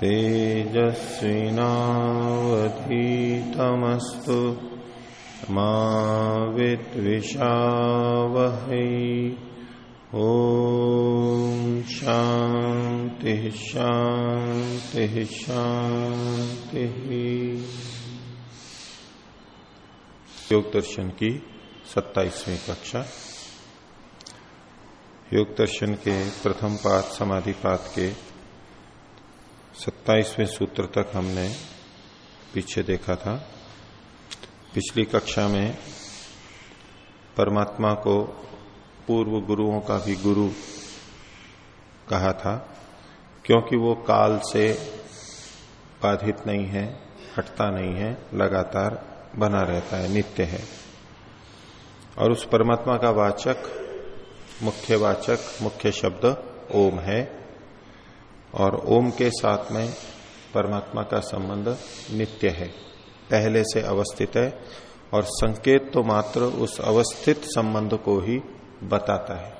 तेजस्विनावधीतमस्तु मा विद्विषावहै ओ शांति शांति शांति योग दर्शन की सत्ताईसवीं कक्षा। योग दर्शन के प्रथम पाठ समाधि पाठ के सत्ताईसवें सूत्र तक हमने पीछे देखा था। पिछली कक्षा में परमात्मा को पूर्व गुरुओं का भी गुरु कहा था, क्योंकि वो काल से बाधित नहीं है, हटता नहीं है, लगातार बना रहता है, नित्य है। और उस परमात्मा का वाचक, मुख्य वाचक, मुख्य शब्द ओम है। और ओम के साथ में परमात्मा का संबंध नित्य है। पहले से अवस्थित है और संकेत तो मात्र उस अवस्थित संबंध को ही बताता है।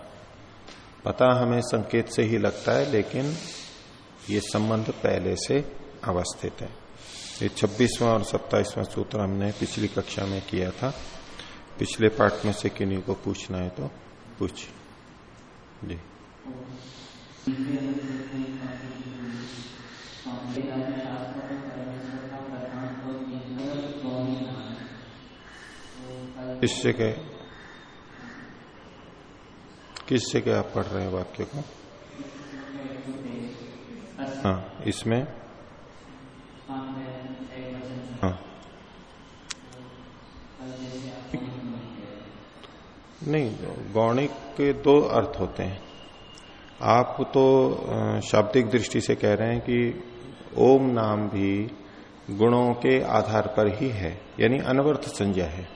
पता हमें संकेत से ही लगता है, लेकिन ये संबंध पहले से अवस्थित है। ये छब्बीसवां और सत्ताईसवां सूत्र हमने पिछली कक्षा में किया था। पिछले पार्ट में से किन्हीं को पूछना है तो पूछ। जी। इससे के किस से क्या आप पढ़ रहे हैं वाक्य को? हाँ इसमें? हाँ। नहीं गौणिक के दो अर्थ होते हैं। आप तो शाब्दिक दृष्टि से कह रहे हैं कि ओम नाम भी गुणों के आधार पर ही है, यानी अनवर्थ संज्ञा है।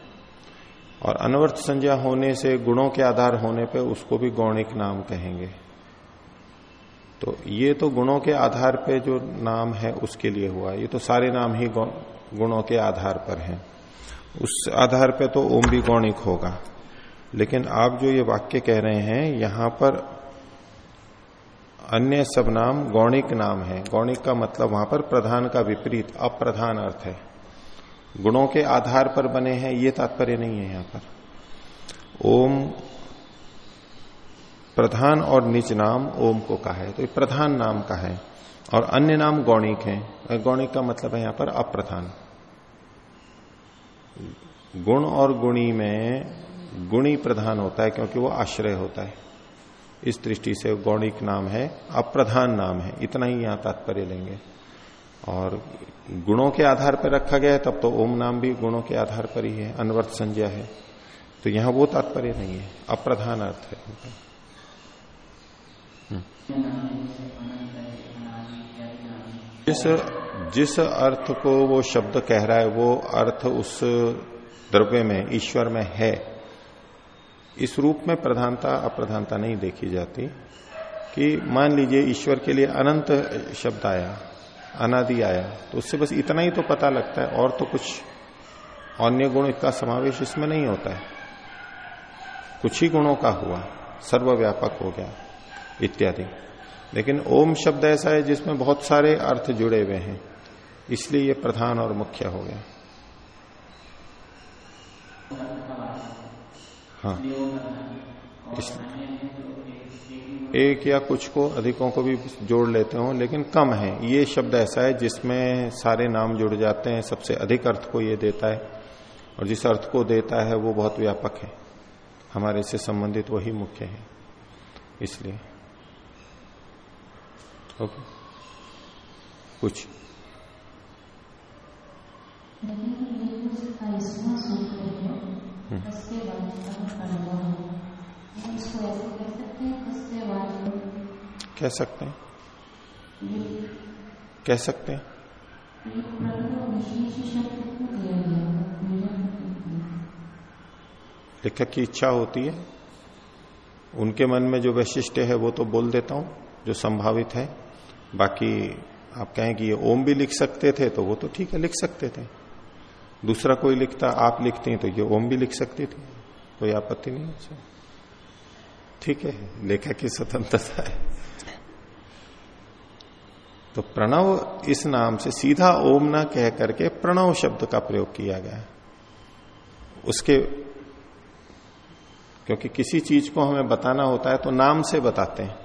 और अनवर्थ संज्ञा होने से गुणों के आधार होने पर उसको भी गौणिक नाम कहेंगे। तो ये तो गुणों के आधार पे जो नाम है उसके लिए हुआ। ये तो सारे नाम ही गुणों के आधार पर हैं। उस आधार पे तो ओम भी गौणिक होगा। लेकिन आप जो ये वाक्य कह रहे हैं, यहाँ पर अन्य सब नाम गौणिक नाम है। गौणिक का मतलब वहाँ पर प्रधान का विपरीत, अप्रधान अर्थ है। गुणों के आधार पर बने हैं, ये तात्पर्य नहीं है यहाँ पर। ओम प्रधान और निज नाम ओम को कहा है तो ये प्रधान नाम का है। और अन्य नाम गौणिक है। गौणिक का मतलब है यहाँ पर अप्रधान। गुण और गुणी में गुणी प्रधान होता है क्योंकि वो आश्रय होता है। इस दृष्टि से गौणिक नाम है, अप्रधान नाम है। इतना ही यहाँ तात्पर्य लेंगे। और गुणों के आधार पर रखा गया है, तब तो ओम नाम भी गुणों के आधार पर ही है, अनवर्त संज्ञा है। तो यहाँ वो तात्पर्य नहीं है, अप्रधान अर्थ है जिस जिस अर्थ को वो शब्द कह रहा है, वो अर्थ उस द्रव्य में, ईश्वर में है। इस रूप में प्रधानता, अप्रधानता नहीं देखी जाती कि मान लीजिए ईश्वर के लिए अनंत शब्द आया, अनादि आया तो उससे बस इतना ही तो पता लगता है, और तो कुछ अन्य गुण का समावेश इसमें नहीं होता है। कुछ ही गुणों का हुआ, सर्वव्यापक हो गया, इत्यादि। लेकिन ओम शब्द ऐसा है जिसमें बहुत सारे अर्थ जुड़े हुए हैं, इसलिए ये प्रधान और मुख्य हो गया। हाँ। इस एक या कुछ को अधिकों को भी जोड़ लेते हो लेकिन कम है। ये शब्द ऐसा है जिसमें सारे नाम जुड़ जाते हैं सबसे अधिक अर्थ को ये देता है और जिस अर्थ को देता है वो बहुत व्यापक है। हमारे से संबंधित वही मुख्य है इसलिए। ओके। कुछ। कह सकते हैं। कह सकते हैं। लेखक की इच्छा होती है। उनके मन में जो वैशिष्ट है, वो तो बोल देता हूँ, जो संभावित है। बाकी आप कहें कि ये ओम भी लिख सकते थे तो वो तो ठीक है, लिख सकते थे। दूसरा कोई लिखता, आप लिखते हैं तो ये ओम भी लिख सकती थी। कोई आपत्ति नहीं है ठीक है, लेखक की स्वतंत्रता है। तो प्रणव इस नाम से सीधा ओम ना कह करके प्रणव शब्द का प्रयोग किया गया। उसके, क्योंकि किसी चीज़ को हमें बताना होता है तो नाम से बताते हैं।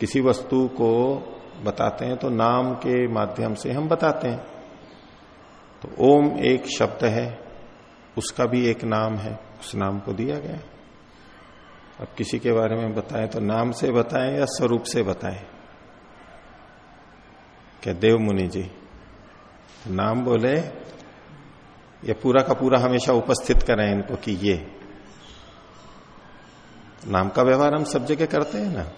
किसी वस्तु को बताते हैं तो नाम के माध्यम से हम बताते हैं। तो ओम एक शब्द है, उसका भी एक नाम है, उस नाम को दिया गया। अब किसी के बारे में बताएँ तो नाम से बताएँ या स्वरूप से बताएँ? क्या देव मुनि जी तो नाम बोले, ये पूरा का पूरा हमेशा उपस्थित करें इनको कि ये। नाम का व्यवहार हम सब जगह करते हैं ना।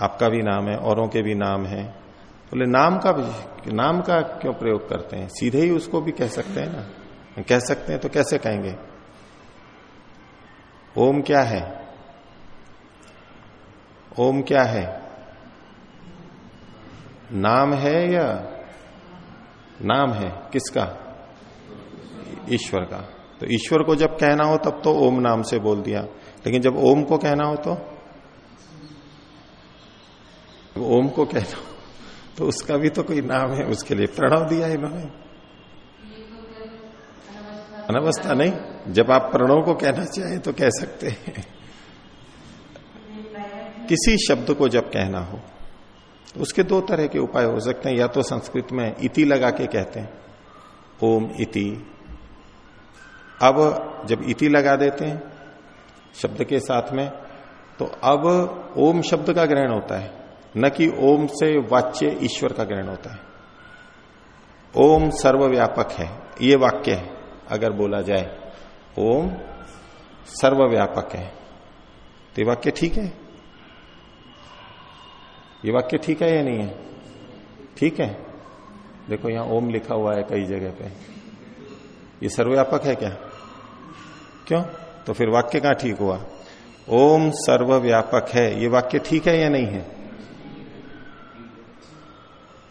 आपका भी नाम है, औरों के भी नाम है। बोले, नाम का भी, नाम का क्यों प्रयोग करते हैं? सीधे ही उसको भी कह सकते हैं ना। कह सकते हैं तो कैसे कहेंगे? ओम क्या है? ओम क्या है? नाम है या नाम है? किसका? ईश्वर का। तो ईश्वर को जब कहना हो, तब तो ओम नाम से बोल दिया। लेकिन जब ओम को कहना हो तो? ओम को कहना हो तो उसका भी तो कोई नाम है। उसके लिए प्रणव दिया इन्होंने। अनवस्था नहीं? जब आप प्रणव को कहना चाहें तो कह सकते हैं। किसी शब्द को जब कहना हो तो उसके दो तरह के उपाय हो सकते हैं। या तो संस्कृत में इति लगा के कहते हैं, ओम इति। अब जब इति लगा देते हैं शब्द के साथ में तो अब ओम शब्द का ग्रहण होता है। न कि ओम से वाच्य ईश्वर का ग्रहण होता है। ओम सर्वव्यापक है, ये वाक्य है, अगर बोला जाए। ओम सर्वव्यापक है। तो ये वाक्य ठीक है? ये वाक्य ठीक है या नहीं है? ठीक है। देखो यहाँ ओम लिखा हुआ है कई जगह पे। ये सर्वव्यापक है क्या? क्यों? तो फिर वाक्य कहाँ ठीक हुआ? ओम सर्वव्यापक है। ये वाक्य ठीक है या नहीं है?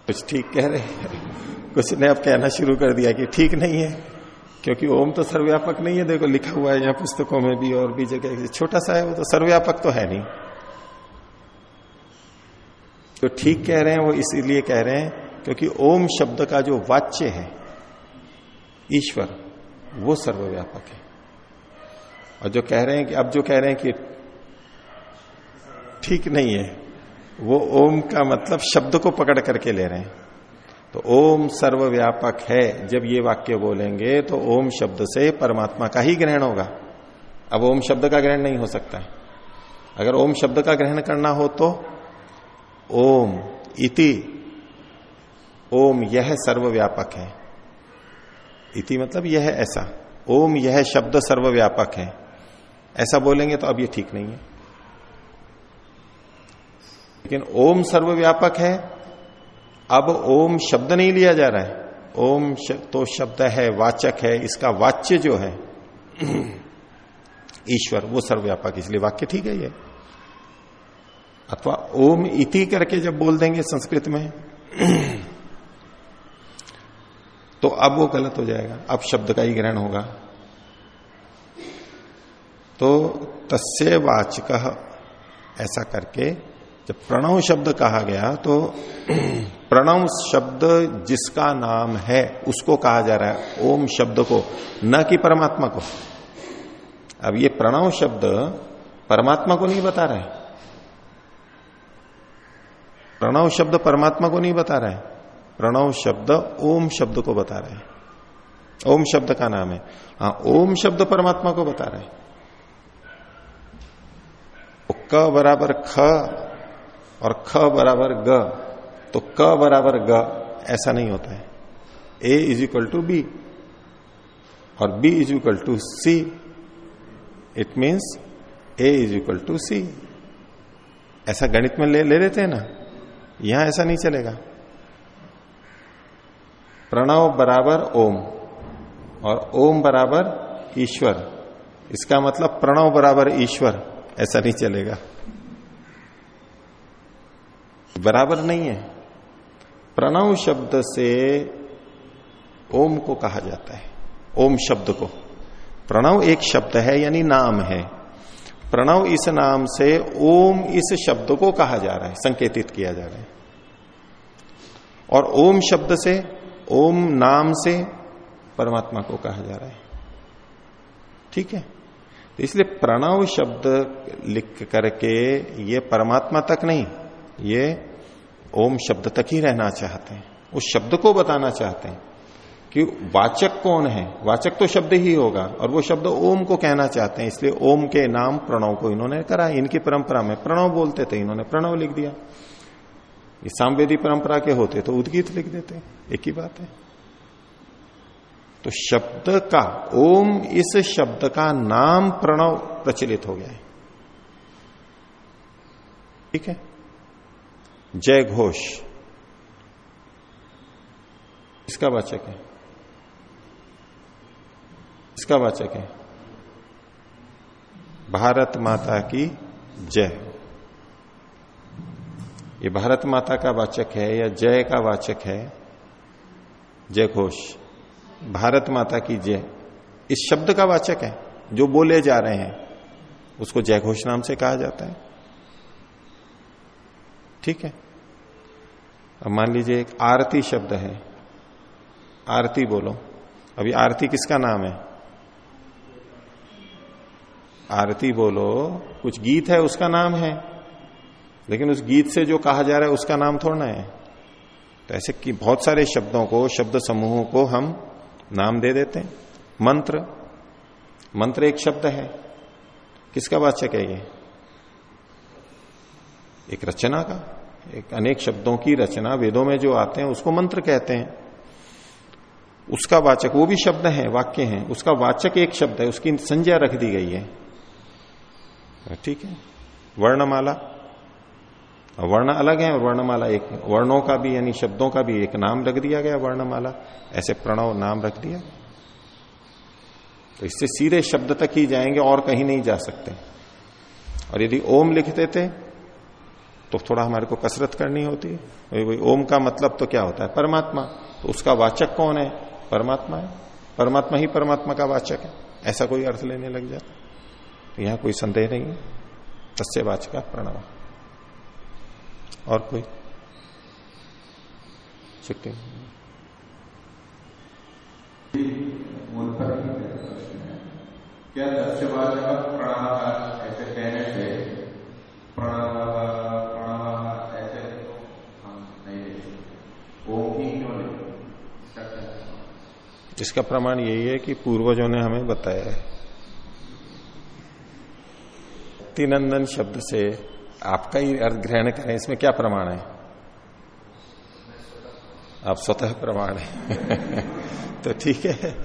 कुछ ठीक कह रहे हैं? कुछ ने अब कहना शुरू कर दिया कि ठीक नहीं है। क्योंकि ओम तो सर्वव्यापक नहीं है, देखो लिखा हुआ है यहाँ पुस्तकों में भी और भी जगह छोटा सा है वो तो सर्वव्यापक तो है नहीं। तो ठीक कह रहे हैं, वो इसीलिए कह रहे हैं क्योंकि ओम शब्द का जो वाच्य है, ईश्वर, वो सर्वव्यापक है। और जो कह रहे हैं कि, अब जो कह रहे हैं कि ठीक नहीं है, वो ओम का मतलब शब्द को पकड़ करके ले रहे हैं। तो ओम सर्वव्यापक है, जब ये वाक्य बोलेंगे तो ओम शब्द से परमात्मा का ही ग्रहण होगा। अब ओम शब्द का ग्रहण नहीं हो सकता है। अगर ओम शब्द का ग्रहण करना हो तो ओम इति, ओम यह सर्वव्यापक है। इति मतलब यह ऐसा, ओम यह शब्द सर्वव्यापक है। ऐसा बोलेंगे तो अब ये ठीक नहीं है। लेकिन ओम सर्वव्यापक है अब ओम शब्द नहीं लिया जा रहा है। ओम तो शब्द है, वाचक है, इसका वाच्य जो है, ईश्वर, वो सर्वव्यापक, इसलिए वाक्य ठीक है ये। अथवा ओम इति करके जब बोल देंगे संस्कृत में तो अब वो गलत हो जाएगा, अब शब्द का ही ग्रहण होगा। तो तस्य वाचक, ऐसा करके जब प्रणव शब्द कहा गया तो प्रणव शब्द जिसका नाम है, उसको कहा जा रहा है, ओम शब्द को, न कि परमात्मा को। अब ये प्रणव शब्द परमात्मा को नहीं बता रहा है। प्रणव शब्द परमात्मा को नहीं बता रहा है। प्रणव शब्द ओम शब्द को बता रहा है। ओम शब्द का नाम है। हाँ ओम शब्द परमात्मा को बता रहा है। क बराबर ख और ख बराबर ग तो क बराबर ग, ऐसा नहीं होता है। A is equal to B और B is equal to C it means A is equal to C ऐसा गणित में ले ले लेते हैं ना, यहाँ ऐसा नहीं चलेगा। प्रणव बराबर ओम और ओम बराबर ईश्वर, इसका मतलब प्रणव बराबर ईश्वर, ऐसा नहीं चलेगा। बराबर नहीं है। प्रणव शब्द से ओम को कहा जाता है। ओम शब्द को। प्रणव एक शब्द है, यानी नाम है। प्रणव इस नाम से ओम इस शब्द को कहा जा रहा है, संकेतित किया जा रहा है। और ओम शब्द से, ओम नाम से परमात्मा को कहा जा रहा है। ठीक है? तो इसलिए प्रणव शब्द लिख करके ये परमात्मा तक नहीं ये ओम शब्द तक ही रहना चाहते हैं। उस शब्द को बताना चाहते हैं कि वाचक कौन है? वाचक तो शब्द ही होगा और वो शब्द ओम को कहना चाहते हैं, इसलिए ओम के नाम प्रणव को इन्होंने करा। इनकी परंपरा में प्रणव बोलते थे, इन्होंने प्रणव लिख दिया। इस सामवेदी परंपरा के होते तो उद्गीत लिख देते, एक ही बात है। तो शब्द का, ओम इस शब्द का नाम प्रणव प्रचलित हो गया है। ठीक है? जय घोष। इसका वाचक है। इसका वाचक है। भारत माता की जय। ये भारत माता का वाचक है या जय का वाचक है? जय घोष। भारत माता की जय। इस शब्द का वाचक है। जो बोले जा रहे हैं उसको जय घोष नाम से कहा जाता है। ठीक है? अब मान लीजिए एक आरती शब्द है। आरती बोलो। अभी आरती किसका नाम है? आरती बोलो। कुछ गीत है, उसका नाम है। लेकिन उस गीत से जो कहा जा रहा है, उसका नाम थोड़ा है। तो ऐसे कि बहुत सारे शब्दों को, शब्द समूहों को हम नाम दे देते हैं। मंत्र। मंत्र एक शब्द है। किसका वाचक है ये? एक रचना का। एक अनेक शब्दों की रचना वेदों में जो आते हैं, उसको मंत्र कहते हैं। उसका वाचक, वो भी शब्द है, वाक्य है। उसका वाचक एक शब्द है, उसकी संज्ञा रख दी गई है। ठीक है? वर्णमाला। वर्ण अलग है और वर्णमाला एक वर्णों का भी, यानी शब्दों का भी एक नाम रख दिया गया, वर्णमाला। ऐसे प्रणव नाम रख दिया। तो इससे सीधे शब्द तक ही जाएँगे और कहीं नहीं जा सकते। और यदि ओम लिखते देते तो थोड़ा हमारे को कसरत करनी होती है। वही ओम का मतलब तो क्या होता है? परमात्मा। तो उसका वाचक कौन है? परमात्मा है। परमात्मा ही परमात्मा का वाचक है। ऐसा कोई अर्थ लेने लग जाता तो यहाँ कोई संदेह नहीं है। तस्य वाचक प्रणव। और कोई? शक्ति क्या दस्यवाचक प्रणव ऐसे कहने से प्रणव ऐसे तो हम नहीं ले सकते ओम ही क्यों नहीं इसका प्रमाण यही है कि पूर्वजों ने हमें बताया है। तीनंदन शब्द से आपका ही अर्थ ग्रहण करें, इसमें क्या प्रमाण है? आप स्वतः प्रमाण है। तो ठीक है,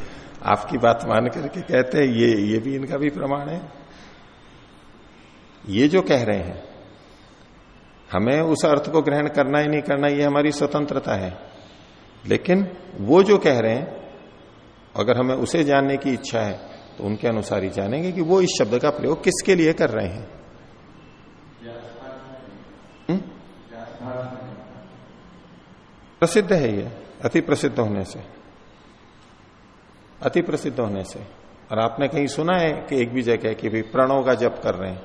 आपकी बात मान करके कहते हैं, ये ये भी इनका भी प्रमाण है। ये जो कह रहे हैं, हमें उस अर्थ को ग्रहण करना ही नहीं करना, ये हमारी स्वतंत्रता है। लेकिन वो जो कह रहे हैं अगर हमें उसे जानने की इच्छा है तो उनके अनुसार ही जानेंगे कि वो इस शब्द का प्रयोग किसके लिए कर रहे हैं। प्रसिद्ध है ये अति प्रसिद्ध होने से। अति प्रसिद्ध होने से। और आपने कहीं सुना है कि एक भी जगह कि भाई प्रणव का जप कर रहे हैं।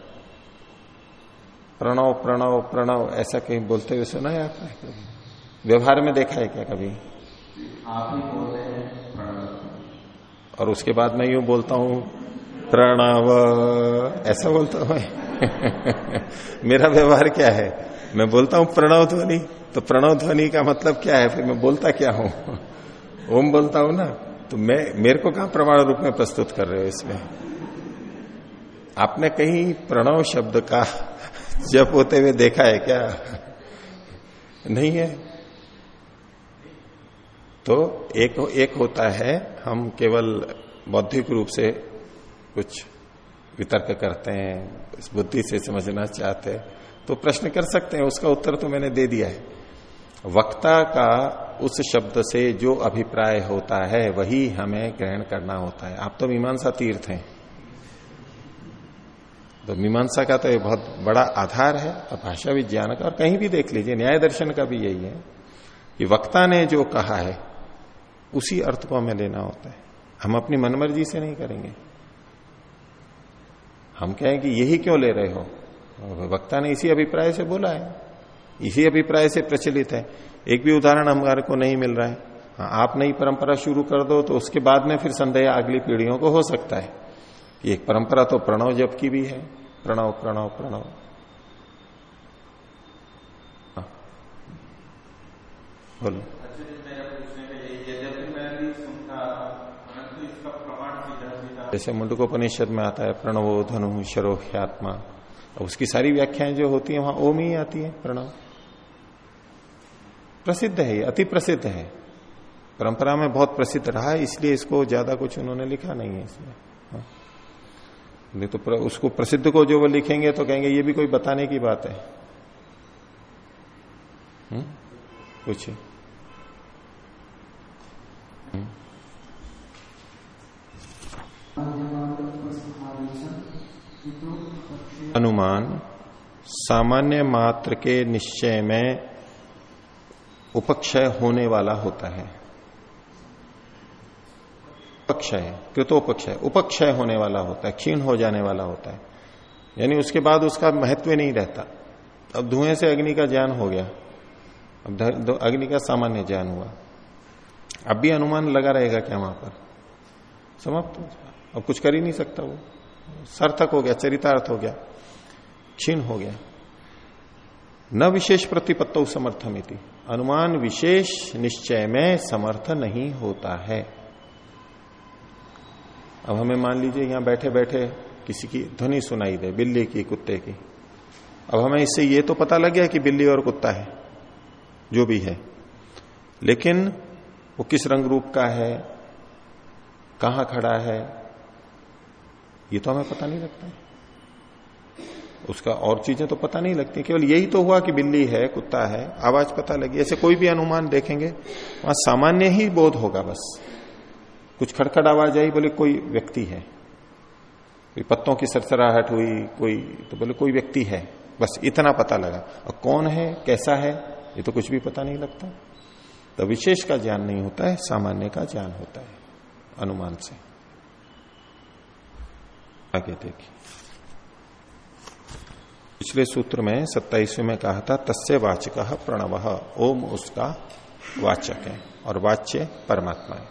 प्रणव प्रणव प्रणव, ऐसा कहीं बोलते हुए सुना है आपने? व्यवहार में देखा है क्या कभी? आप ही बोल रहे हैं और उसके बाद मैं यूँ बोलता हूँ, प्रणव। ऐसा बोलता हूँ मेरा व्यवहार क्या है? मैं बोलता हूँ, प्रणव ध्वनि। तो प्रणव ध्वनि का मतलब क्या है? फिर मैं बोलता क्या हूँ? ओम बोलता हूँ ना? तो मैं, मेरे को कहा प्रमाण रूप में प्रस्तुत कर रहे हो इसमें? आपने कहीं प्रणव शब्द का जप होते हुए देखा है क्या? नहीं है? तो एक एक होता है, हम केवल बौद्धिक रूप से कुछ वितर्क करते हैं, इस बुद्धि से समझना चाहते हैं तो प्रश्न कर सकते हैं, उसका उत्तर तो मैंने दे दिया है। वक्ता का उस शब्द से जो अभिप्राय होता है, वही हमें ग्रहण करना होता है। आप तो मीमांसा तीर्थ हैं। तो मीमांसा का तो एक बहुत बड़ा आधार है, और भाषा विज्ञान का, और कहीं भी देख लीजिए, न्याय दर्शन का भी यही है कि वक्ता ने जो कहा है उसी अर्थ को हमें लेना होता है। हम अपनी मनमर्जी से नहीं करेंगे। हम कहें कि यही क्यों ले रहे हो? वक्ता ने इसी अभिप्राय से बोला है। इसी अभिप्राय से प्रचलित है। एक भी उदाहरण हमारे को नहीं मिल रहा है। हाँ, आप नई परंपरा शुरू कर दो तो उसके बाद में फिर संदेह अगली पीढ़ियों को हो सकता है। एक परंपरा तो प्रणव जप की भी है। प्रणव प्रणव प्रणव। हाँ। बोलो। जैसे मुंडकोपनिषद में आता है, प्रणवो धनु शरोह्यात्मा। उसकी सारी व्याख्याएँ जो होती है, वहाँ ओम ही आती है, प्रणव। प्रसिद्ध है अति प्रसिद्ध है। परंपरा में बहुत प्रसिद्ध रहा है, इसलिए इसको ज़्यादा कुछ उन्होंने लिखा नहीं है इसमें। हाँ। नहीं तो उसको प्रसिद्ध को जो वो लिखेंगे तो कहेंगे, ये भी कोई बताने की बात है। हम्म? अनुमान सामान्य मात्र के निश्चय में उपक्षय होने वाला होता है। उपक्षय, कृतोपक्षय, उपक्षय होने वाला होता है, क्षीण हो जाने वाला होता है। यानी उसके बाद उसका महत्व नहीं रहता। अब धुएँ से अग्नि का ज्ञान हो गया। अब अग्नि का सामान्य ज्ञान हुआ। अब भी अनुमान लगा रहेगा क्या वहाँ पर? समाप्त हो जाए अब कुछ कर ही नहीं सकता वो। सार्थक हो गया, चरितार्थ हो गया। क्षीण हो गया। न विशेष प्रतिपत्तो समर्थमिति। अनुमान विशेष निश्चय में समर्थ नहीं होता है। अब हमें मान लीजिए यहाँ बैठे बैठे किसी की ध्वनि सुनाई दे, बिल्ली की, कुत्ते की। अब हमें इससे ये तो पता लग गया कि बिल्ली और कुत्ता है, जो भी है। लेकिन वो किस रंग रूप का है, कहाँ खड़ा है, ये तो हमें पता नहीं लगता। है उसका और चीज़ें तो पता नहीं लगती, केवल यही तो हुआ कि बिल्ली है, कुत्ता है, आवाज़ पता लगी। ऐसे कोई भी अनुमान देखेंगे, वहाँ सामान्य ही बोध होगा बस। कुछ खड़खड़ आवाज़ आई, बोले कोई व्यक्ति है। कोई पत्तों की सरसराहट हुई, कोई तो बोले कोई व्यक्ति है। बस इतना पता लगा। और कौन है, कैसा है, ये तो कुछ भी पता नहीं लगता। तो विशेष का ज्ञान नहीं होता है, सामान्य का ज्ञान होता है, अनुमान से। आगे देखिए। पिछले सूत्र में सत्ताईसवें में कहा था, तस्य वाचक प्रणव। ओम उसका वाचक है और वाच्य परमात्मा है।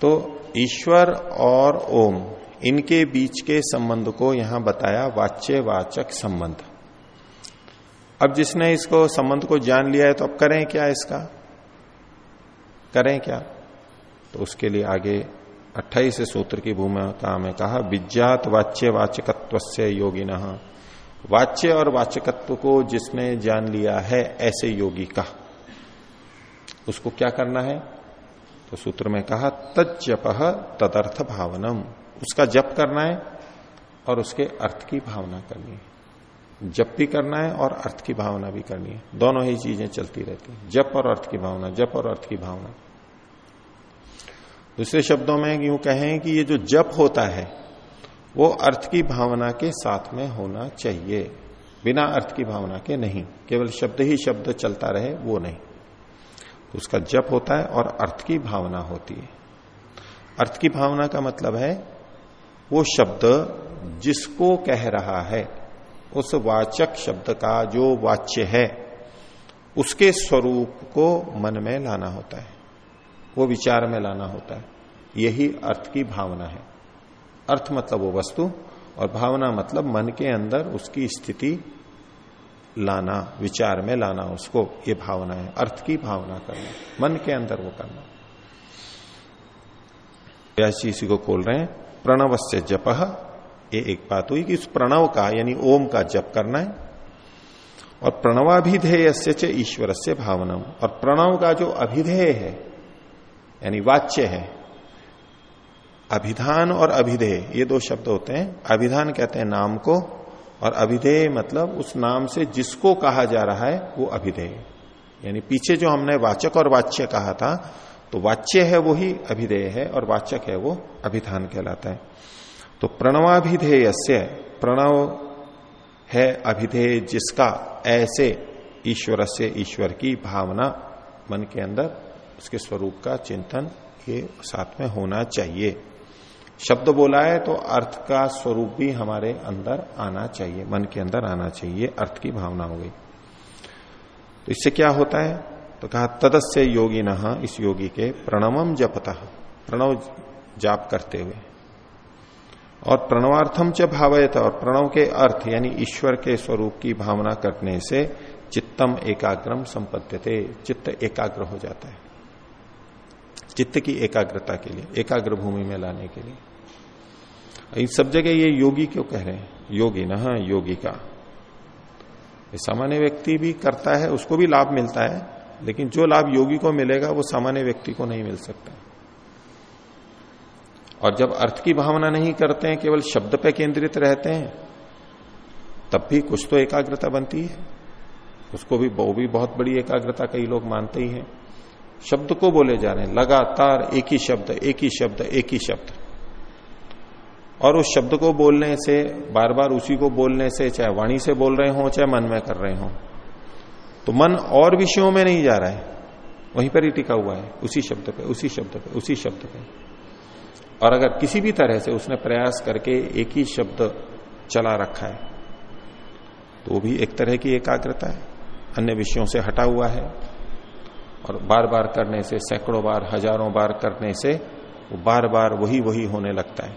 तो ईश्वर और ओम, इनके बीच के संबंध को यहाँ बताया वाच्य वाचक संबंध। अब जिसने इसको संबंध को जान लिया है तो अब करें क्या इसका? करें क्या? तो उसके लिए आगे अट्ठाईस सूत्र की भूमिका में कहा, विज्ञात वाच्य वाचकत्व से योगिन। वाच्य और वाचकत्व को जिसने जान लिया है, ऐसे योगी का। उसको क्या करना है? तो सूत्र में कहा तजप तदर्थ भावनम उसका जप करना है और उसके अर्थ की भावना करनी है। जप भी करना है और अर्थ की भावना भी करनी है। दोनों ही चीज़ें चलती रहती हैं। जप और अर्थ की भावना, जप और अर्थ की भावना। दूसरे शब्दों में यूँ कहें कि ये जो जप होता है वो अर्थ की भावना के साथ में होना चाहिए। बिना अर्थ की भावना के नहीं। केवल शब्द ही शब्द चलता रहे, वो नहीं। तो उसका जप होता है और अर्थ की भावना होती है। अर्थ की भावना का मतलब है, वो शब्द जिसको कह रहा है, उस वाचक शब्द का जो वाच्य है, उसके स्वरूप को मन में लाना होता है। वो विचार में लाना होता है। यही अर्थ की भावना है। अर्थ मतलब वो वस्तु और भावना मतलब मन के अंदर उसकी स्थिति लाना, विचार में लाना, उसको ये भावना है, अर्थ की भावना करना, मन के अंदर वो करना। जी इसी को खोल रहे हैं प्रणव से जप, ये एक बात हुई कि उस प्रणव का, यानी ओम का जप करना है, और प्रणवाभिधेय से ईश्वर से भावना और प्रणव का जो अभिधेय है, यानी वाच्य है अभिधान और अभिधेय, ये दो शब्द होते हैं। अभिधान कहते हैं नाम को, और अभिधेय मतलब उस नाम से जिसको कहा जा रहा है, वो अभिधेय। यानी पीछे जो हमने वाचक और वाच्य कहा था तो वाच्य है वो ही अभिधेय है, और वाचक है वो अभिधान कहलाता है। तो प्रणवाभिधेय से प्रणव है अभिधेय जिसका ऐसे ईश्वर से ईश्वर की भावना मन के अंदर, उसके स्वरूप का चिंतन ये साथ में होना चाहिए। शब्द बोला है तो अर्थ का स्वरूप भी हमारे अंदर आना चाहिए, मन के अंदर आना चाहिए, अर्थ की भावना हो गई। तो इससे क्या होता है? तो कहा, तदस्य योगी न इस योगी के प्रणवम जपता, प्रणव जाप करते हुए। और प्रणवार्थम च भावयत, और प्रणव के अर्थ, यानी ईश्वर के स्वरूप की भावना करने से चित्तम एकाग्रम संपद्यते, चित्त एकाग्र हो जाता है। चित्त की एकाग्रता के लिए एकाग्र भूमि में लाने के लिए। सब जगह ये योगी क्यों कह रहे हैं? योगी न हाँ, योगी का। सामान्य व्यक्ति भी करता है उसको भी लाभ मिलता है लेकिन जो लाभ योगी को मिलेगा वो सामान्य व्यक्ति को नहीं मिल सकता। और जब अर्थ की भावना नहीं करते हैं केवल शब्द पे केंद्रित रहते हैं तब भी कुछ तो एकाग्रता बनती है। उसको भी वो भी बहुत बड़ी एकाग्रता कई लोग मानते ही हैं। शब्द को बोले जा रहे हैं लगातार एक ही शब्द, एक ही शब्द, एक ही शब्द। और उस शब्द को बोलने से बार बार उसी को बोलने से, चाहे वाणी से बोल रहे हो, चाहे मन में कर रहे हो तो मन और विषयों में नहीं जा रहा है। वहीं पर ही टिका हुआ है, उसी शब्द पे, उसी शब्द पे, उसी शब्द पे। और अगर किसी भी तरह से उसने प्रयास करके एक ही शब्द चला रखा है तो वो भी एक तरह की एकाग्रता है, अन्य विषयों से हटा हुआ है और बार बार करने से, सैकड़ों बार, हज़ारों बार करने से, वो बार बार वही वही होने लगता है।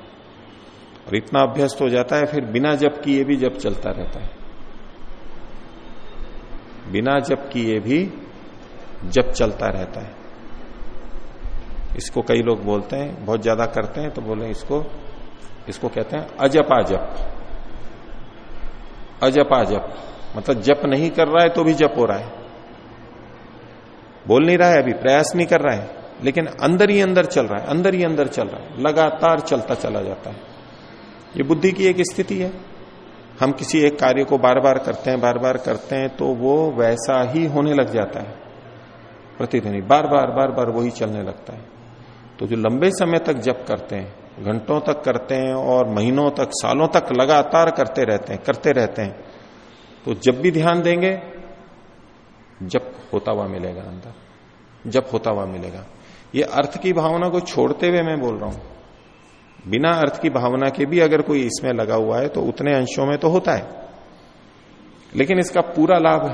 और इतना अभ्यस्त हो जाता है, फिर बिना जप किए भी जब चलता रहता है। बिना जप किए भी जब चलता रहता है। इसको कई लोग बोलते हैं, बहुत ज़्यादा करते हैं तो बोले इसको इसको कहते हैं अजपा जप अजपा जप मतलब जप नहीं कर रहा है तो भी जप हो रहा है। बोल नहीं रहा है, अभी प्रयास नहीं कर रहा है, लेकिन अंदर ही अंदर चल रहा है, अंदर ही अंदर चल रहा है, लगातार चलता चला जाता है। ये बुद्धि की एक स्थिति है। हम किसी एक कार्य को बार बार करते हैं बार बार करते हैं तो वो वैसा ही होने लग जाता है। प्रतिदिन बार बार बार बार वही चलने लगता है। तो जो लंबे समय तक जप करते हैं, घंटों तक करते हैं और महीनों तक, सालों तक लगातार करते रहते हैं, करते रहते हैं तो जब भी ध्यान देंगे जब होता हुआ मिलेगा अंदर। जब होता हुआ मिलेगा। ये अर्थ की भावना को छोड़ते हुए मैं बोल रहा हूँ। बिना अर्थ की भावना के भी अगर कोई इसमें लगा हुआ है तो उतने अंशों में तो होता है। लेकिन इसका पूरा लाभ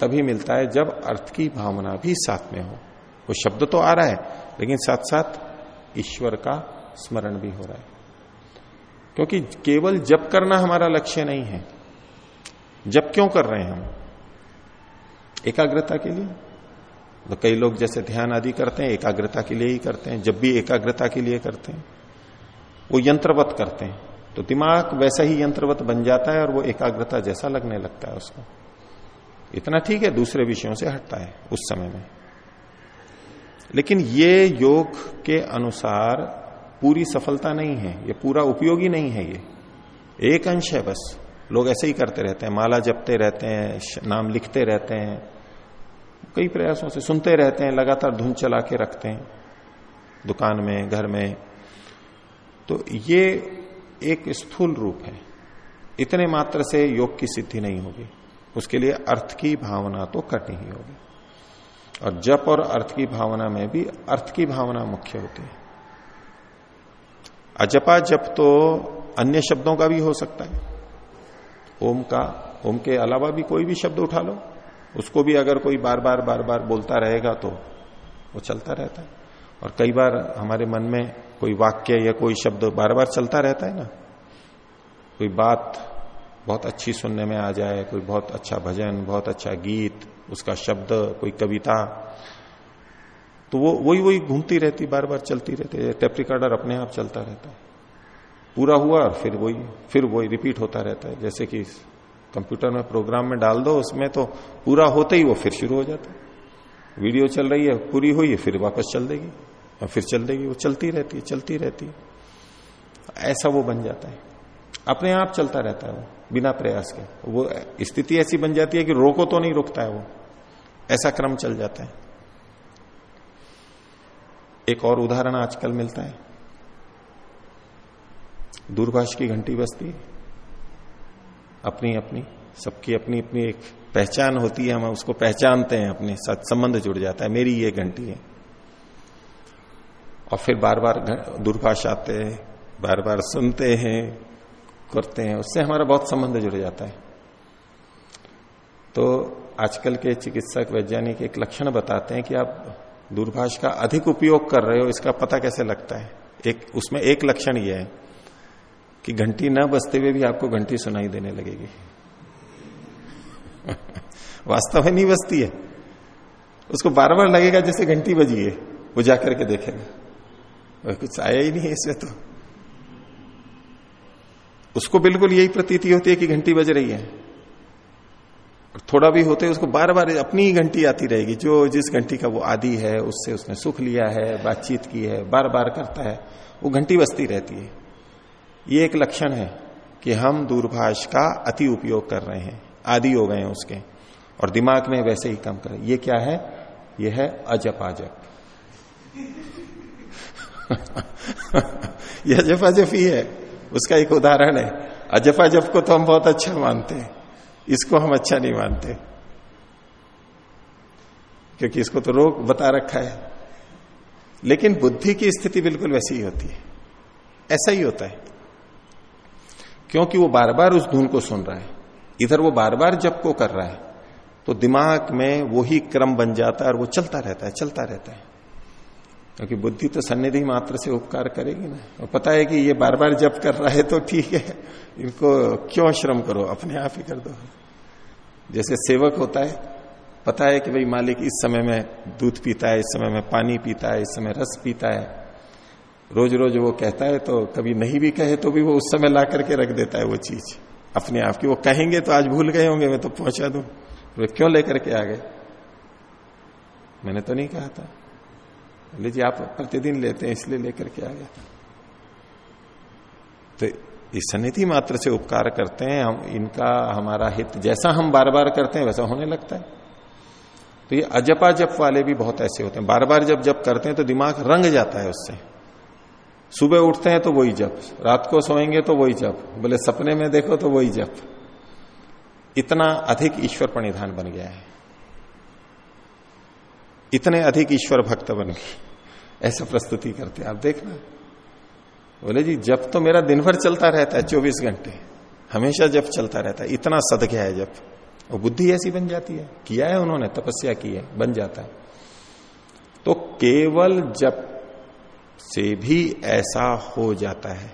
तभी मिलता है जब अर्थ की भावना भी साथ में हो। वो शब्द तो आ रहा है, लेकिन साथ साथ ईश्वर का स्मरण भी हो रहा है। क्योंकि केवल जप करना हमारा लक्ष्य नहीं है। जब क्यों कर रहे हैं हम? एकाग्रता के लिए। तो कई लोग जैसे ध्यान आदि करते हैं, एकाग्रता के लिए ही करते हैं, जब भी एकाग्रता के लिए करते हैं, वो यंत्रवत करते हैं। तो दिमाग वैसा ही यंत्रवत बन जाता है और वो एकाग्रता जैसा लगने लगता है उसको। इतना ठीक है, दूसरे विषयों से हटता है उस समय में। लेकिन ये योग के अनुसार पूरी सफलता नहीं है, ये पूरा उपयोगी नहीं है ये। एक अंश है बस। लोग ऐसे ही करते रहते हैं, माला जपते रहते हैं नाम लिखते रहते हैं, कई प्रयासों से सुनते रहते हैं, लगातार धुन चला के रखते हैं, दुकान में, घर में। तो ये एक स्थूल रूप है। इतने मात्र से योग की सिद्धि नहीं होगी। उसके लिए अर्थ की भावना तो करनी ही होगी। और जप और अर्थ की भावना में भी अर्थ की भावना मुख्य होती है। अजपा जप तो अन्य शब्दों का भी हो सकता है। ओम का, ओम के अलावा भी कोई भी शब्द उठा लो। उसको भी अगर कोई बार बार बार बार बोलता रहेगा तो वो चलता रहता है। और कई बार हमारे मन में कोई वाक्य या कोई शब्द बार बार चलता रहता है ना। कोई बात बहुत अच्छी सुनने में आ जाए, कोई बहुत अच्छा भजन, बहुत अच्छा गीत, उसका शब्द, कोई कविता तो वो, वही वही घूमती रहती, बार बार चलती रहती है। टेप रिकॉर्डर अपने आप चलता रहता है। पूरा हुआ और फिर वही फिर वही रिपीट होता रहता है। जैसे कि कंप्यूटर में प्रोग्राम में डाल दो, उसमें तो पूरा होते ही वो फिर शुरू हो जाता है। वीडियो चल रही है, पूरी हुई है, फिर वापस चल देगी। और फिर चल देगी, वो चलती रहती है, चलती रहती है। ऐसा वो बन जाता है। अपने आप चलता रहता है वो, बिना प्रयास के। वो स्थिति ऐसी बन जाती है कि रोको तो नहीं, रुकता है वो। ऐसा क्रम चल जाता है। एक और उदाहरण आजकल मिलता है। दूरभाष की घंटी बजती अपनी अपनी, सबकी अपनी अपनी एक पहचान होती है, हम उसको पहचानते हैं, अपने साथ संबंध जुड़ जाता है। मेरी ये घंटी है। और फिर बार बार दूरभाष आते हैं बार बार सुनते हैं, करते हैं, उससे हमारा बहुत संबंध जुड़ जाता है। तो आजकल के चिकित्सक, वैज्ञानिक एक लक्षण बताते हैं कि आप दूरभाष का अधिक उपयोग कर रहे हो, इसका पता कैसे लगता है? एक, उसमें एक लक्षण यह है कि घंटी ना बजते हुए भी आपको घंटी सुनाई देने लगेगी। वास्तव में नहीं बजती है। उसको बार बार लगेगा जैसे घंटी बजी है, वो जाकर के देखेगा। कुछ आया ही नहीं है इसमें तो। उसको बिल्कुल यही प्रतीति होती है कि घंटी बज रही है। थोड़ा भी होते उसको बार बार अपनी ही घंटी आती रहेगी, जो जिस घंटी का वो आदि है, उससे उसने सुख लिया है, बातचीत की है बार बार करता है, वो घंटी बजती रहती है। ये एक लक्षण है कि हम दूरभाष का अति उपयोग कर रहे हैं, आदि हो गए हैं उसके। और दिमाग में वैसे ही कम करें ये क्या है? ये है अजप अजप ये अजप ही है। उसका एक उदाहरण है। अजप अजप को तो हम बहुत अच्छा मानते हैं। इसको हम अच्छा नहीं मानते। क्योंकि इसको तो रोग बता रखा है। लेकिन बुद्धि की स्थिति बिल्कुल वैसी ही होती है। ऐसा ही होता है। क्योंकि वो बार बार उस धुन को सुन रहा है। इधर वो बार बार जप को कर रहा है। तो दिमाग में वही क्रम बन जाता है और वो चलता रहता है, चलता रहता है। क्योंकि बुद्धि तो सन्निधि मात्र से उपकार करेगी ना। और पता है कि ये बार बार जप कर रहा है तो ठीक है। इनको क्यों श्रम करो? अपने आप ही कर दो। जैसे सेवक होता है, पता है कि भाई मालिक इस समय में दूध पीता है, इस समय में पानी पीता है, इस समय रस पीता है। रोज रोज वो कहता है तो कभी नहीं भी कहे तो भी वो उस समय ला करके रख देता है वो चीज़। अपने आप की वो कहेंगे तो आज भूल गए होंगे, मैं तो पहुँचा दू। वे क्यों लेकर के आ गए? मैंने तो नहीं कहा था। लीजिए आप प्रतिदिन लेते हैं, इसलिए लेकर के आ गया तो इस सन्निधि मात्र से उपकार करते हैं, हम, इनका हमारा हित जैसा हम बार बार करते हैं, वैसा होने लगता है। तो ये अजपा जप वाले भी बहुत ऐसे होते हैं। बार बार जब जब करते हैं तो दिमाग रंग जाता है उससे। सुबह उठते हैं तो वही जप, रात को सोएँगे तो वही जप, बोले सपने में देखो तो वही जप। इतना अधिक ईश्वर परिधान बन गया है। इतने अधिक ईश्वर भक्त बन गए। ऐसा प्रस्तुति करते हैं। आप देखना। बोले जी जब तो मेरा दिन भर चलता रहता है, चौबीस घंटे। हमेशा जब चलता रहता है। इतना सद गया है जब वो बुद्धि ऐसी बन जाती है। किया है उन्होंने, तपस्या की है, बन जाता है। तो केवल जब से भी ऐसा हो जाता है।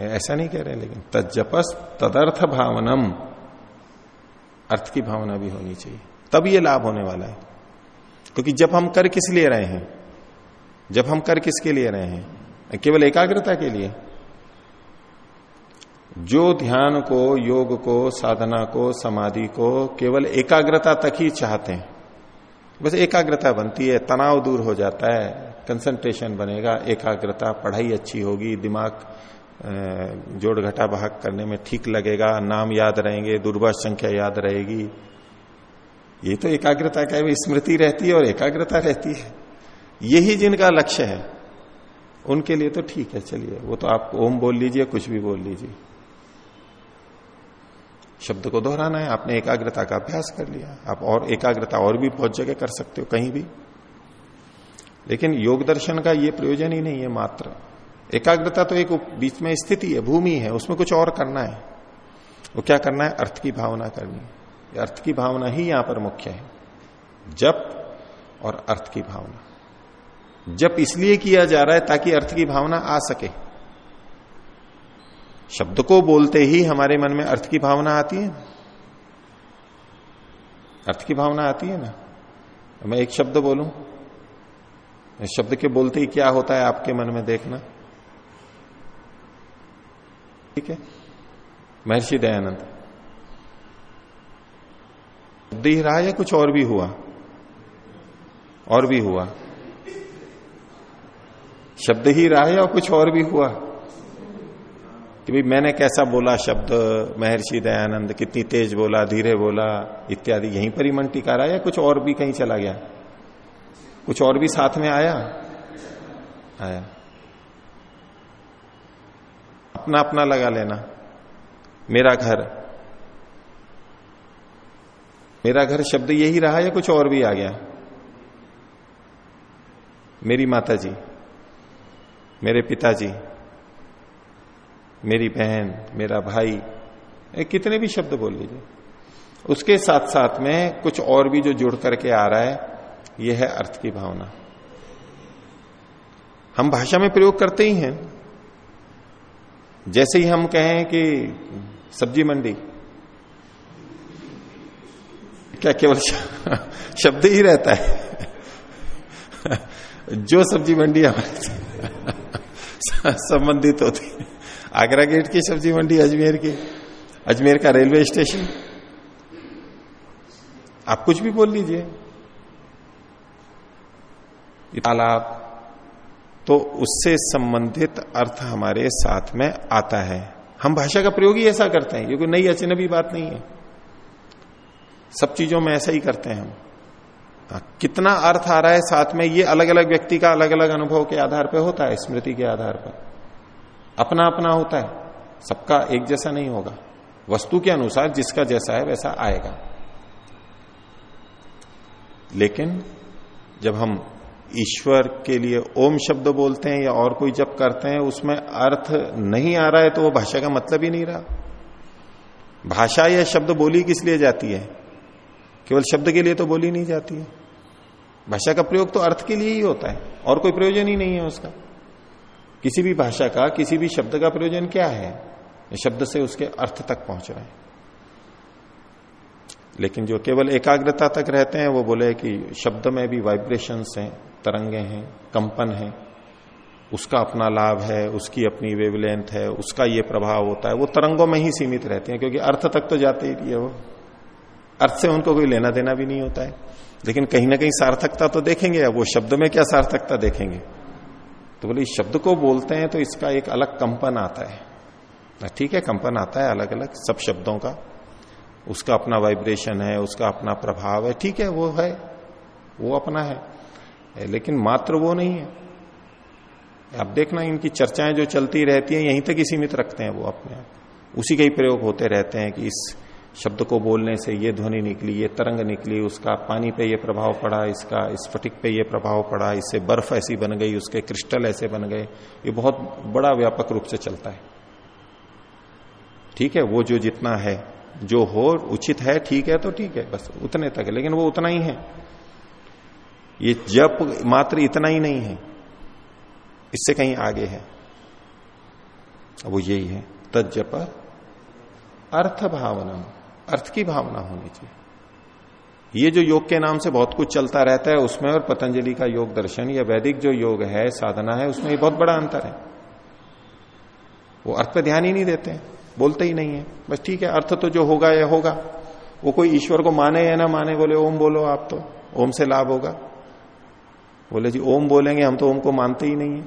ऐसा नहीं कह रहे, लेकिन तजपस तदर्थ भावनम, अर्थ की भावना भी होनी चाहिए। तब ये लाभ होने वाला है। क्योंकि जब हम कर किस लिए रहे हैं? जब हम कर किसके लिए रहे हैं? केवल एकाग्रता के लिए। जो ध्यान को, योग को, साधना को, समाधि को केवल एकाग्रता तक ही चाहते हैं। बस एकाग्रता बनती है, तनाव दूर हो जाता है कंसंट्रेशन बनेगा, एकाग्रता, पढ़ाई अच्छी होगी, दिमाग जोड़ घटा भाग करने में ठीक लगेगा, नाम याद रहेंगे, दुर्भाष संख्या याद रहेगी। ये तो एकाग्रता का स्मृति रहती है और एकाग्रता रहती है। यही जिनका लक्ष्य है, उनके लिए तो ठीक है, चलिए, वो तो आप ओम बोल लीजिए, कुछ भी बोल लीजिए। शब्द को दोहराना है, आपने एकाग्रता का अभ्यास कर लिया। आप और एकाग्रता और भी बहुत जगह कर सकते हो, कहीं भी। लेकिन योग दर्शन का ये प्रयोजन ही नहीं है मात्र। एकाग्रता तो एक बीच में स्थिति है, भूमि है, उसमें कुछ और करना है। वो क्या करना है? अर्थ की भावना करनी। है अर्थ की भावना ही यहाँ पर मुख्य है। जप और अर्थ की भावना। जप इसलिए किया जा रहा है ताकि अर्थ की भावना आ सके। शब्द को बोलते ही हमारे मन में अर्थ की भावना आती है अर्थ की भावना आती है ना? मैं एक शब्द बोलूँ? शब्द के बोलते ही क्या होता है आपके मन में देखना? ठीक है? महर्षि दयानंद। शब्द ही रहा या कुछ और भी हुआ? और भी हुआ। शब्द ही रहा या कुछ और भी हुआ? कि भाई मैंने कैसा बोला शब्द, महर्षि दयानंद, कितनी तेज बोला, धीरे बोला, इत्यादि, यहीं पर ही मन टिका रहा या कुछ और भी कहीं चला गया? कुछ और भी साथ में आया? आया। अपना अपना लगा लेना। मेरा घर। मेरा घर शब्द यही रहा या कुछ और भी आ गया? मेरी माता जी मेरे पिताजी। मेरी बहन, मेरा भाई कितने भी शब्द बोल लीजिए। उसके साथ साथ में कुछ और भी जो जुड़ करके आ रहा है, यह है अर्थ की भावना। हम भाषा में प्रयोग करते ही हैं। जैसे ही हम कहें कि सब्ज़ी मंडी, क्या केवल शब्द ही रहता है? जो सब्ज़ी मंडी हमारे संबंधित होती है। आगरा गेट की सब्ज़ी मंडी अजमेर की। अजमेर का रेलवे स्टेशन। आप कुछ भी बोल लीजिए। तालाब तो उससे संबंधित अर्थ हमारे साथ में आता है। हम भाषा का प्रयोग ही ऐसा करते हैं ये कोई नई अचनबी बात नहीं है। सब चीज़ों में ऐसा ही करते हैं हम। हाँ, कितना अर्थ आ रहा है साथ में ये अलग अलग व्यक्ति का अलग अलग अनुभव के आधार पर होता है स्मृति के आधार पर। अपना अपना होता है। सबका एक जैसा नहीं होगा। वस्तु के अनुसार जिसका जैसा है वैसा आएगा। लेकिन जब हम ईश्वर के लिए ओम शब्द बोलते हैं या और कोई जब करते हैं, उसमें अर्थ नहीं आ रहा है तो वो भाषा का मतलब ही नहीं रहा। भाषा या शब्द बोली किस लिए जाती है? केवल शब्द के लिए तो बोली नहीं जाती है। भाषा का प्रयोग तो अर्थ के लिए ही होता है। और कोई प्रयोजन ही नहीं है उसका। किसी भी भाषा का, किसी भी शब्द का प्रयोजन क्या है? शब्द से उसके अर्थ तक पहुँच रहे हैं। लेकिन जो केवल एकाग्रता तक रहते हैं, वो बोले कि शब्द में भी वाइब्रेशंस हैं, तरंगे हैं, कंपन है। उसका अपना लाभ है, उसकी अपनी वेवलेंथ है, उसका ये प्रभाव होता है। वो तरंगों में ही सीमित रहते हैं, क्योंकि अर्थ तक तो जाते ही है वो। अर्थ से उनको कोई लेना देना भी नहीं होता है। लेकिन कहीं ना कहीं सार्थकता तो देखेंगे वो शब्द में क्या सार्थकता देखेंगे? तो बोले शब्द को बोलते हैं तो इसका एक अलग कंपन आता है। ठीक है, कंपन आता है अलग अलग सब शब्दों का। उसका अपना वाइब्रेशन है, उसका अपना प्रभाव है, ठीक है, वो है, वो अपना है। लेकिन मात्र वो नहीं है। आप देखना, इनकी चर्चाएँ जो चलती रहती हैं, यहीं तक ही सीमित रखते हैं वो अपने आप। उसी के ही प्रयोग होते रहते हैं कि इस शब्द को बोलने से ये ध्वनि निकली, ये तरंग निकली, उसका पानी पे ये प्रभाव पड़ा, इसका स्फटिक इस पे ये प्रभाव पड़ा, इससे बर्फ़ ऐसी बन गई, उसके क्रिस्टल ऐसे बन गए। ये बहुत बड़ा व्यापक रूप से चलता है। ठीक है, वो जो जितना है, जो हो, उचित है, ठीक है तो ठीक है, बस उतने तक है, लेकिन वो उतना ही है। ये जप मात्र इतना ही नहीं है। इससे कहीं आगे है। वो यही है। तजप अर्थ भावना अर्थ की भावना होनी चाहिए। ये जो योग के नाम से बहुत कुछ चलता रहता है, उसमें और पतंजलि का योग दर्शन या वैदिक जो योग है, साधना है, उसमें ये बहुत बड़ा अंतर है। वो अर्थ पर ध्यान ही नहीं देते हैं, बोलते ही नहीं है। बस ठीक है, अर्थ तो जो होगा, या होगा। वो कोई ईश्वर को माने या ना माने, बोले, ओम बोलो आप तो ओम से लाभ होगा। बोले, जी, ओम बोलेंगे, हम तो ओम को मानते ही नहीं है।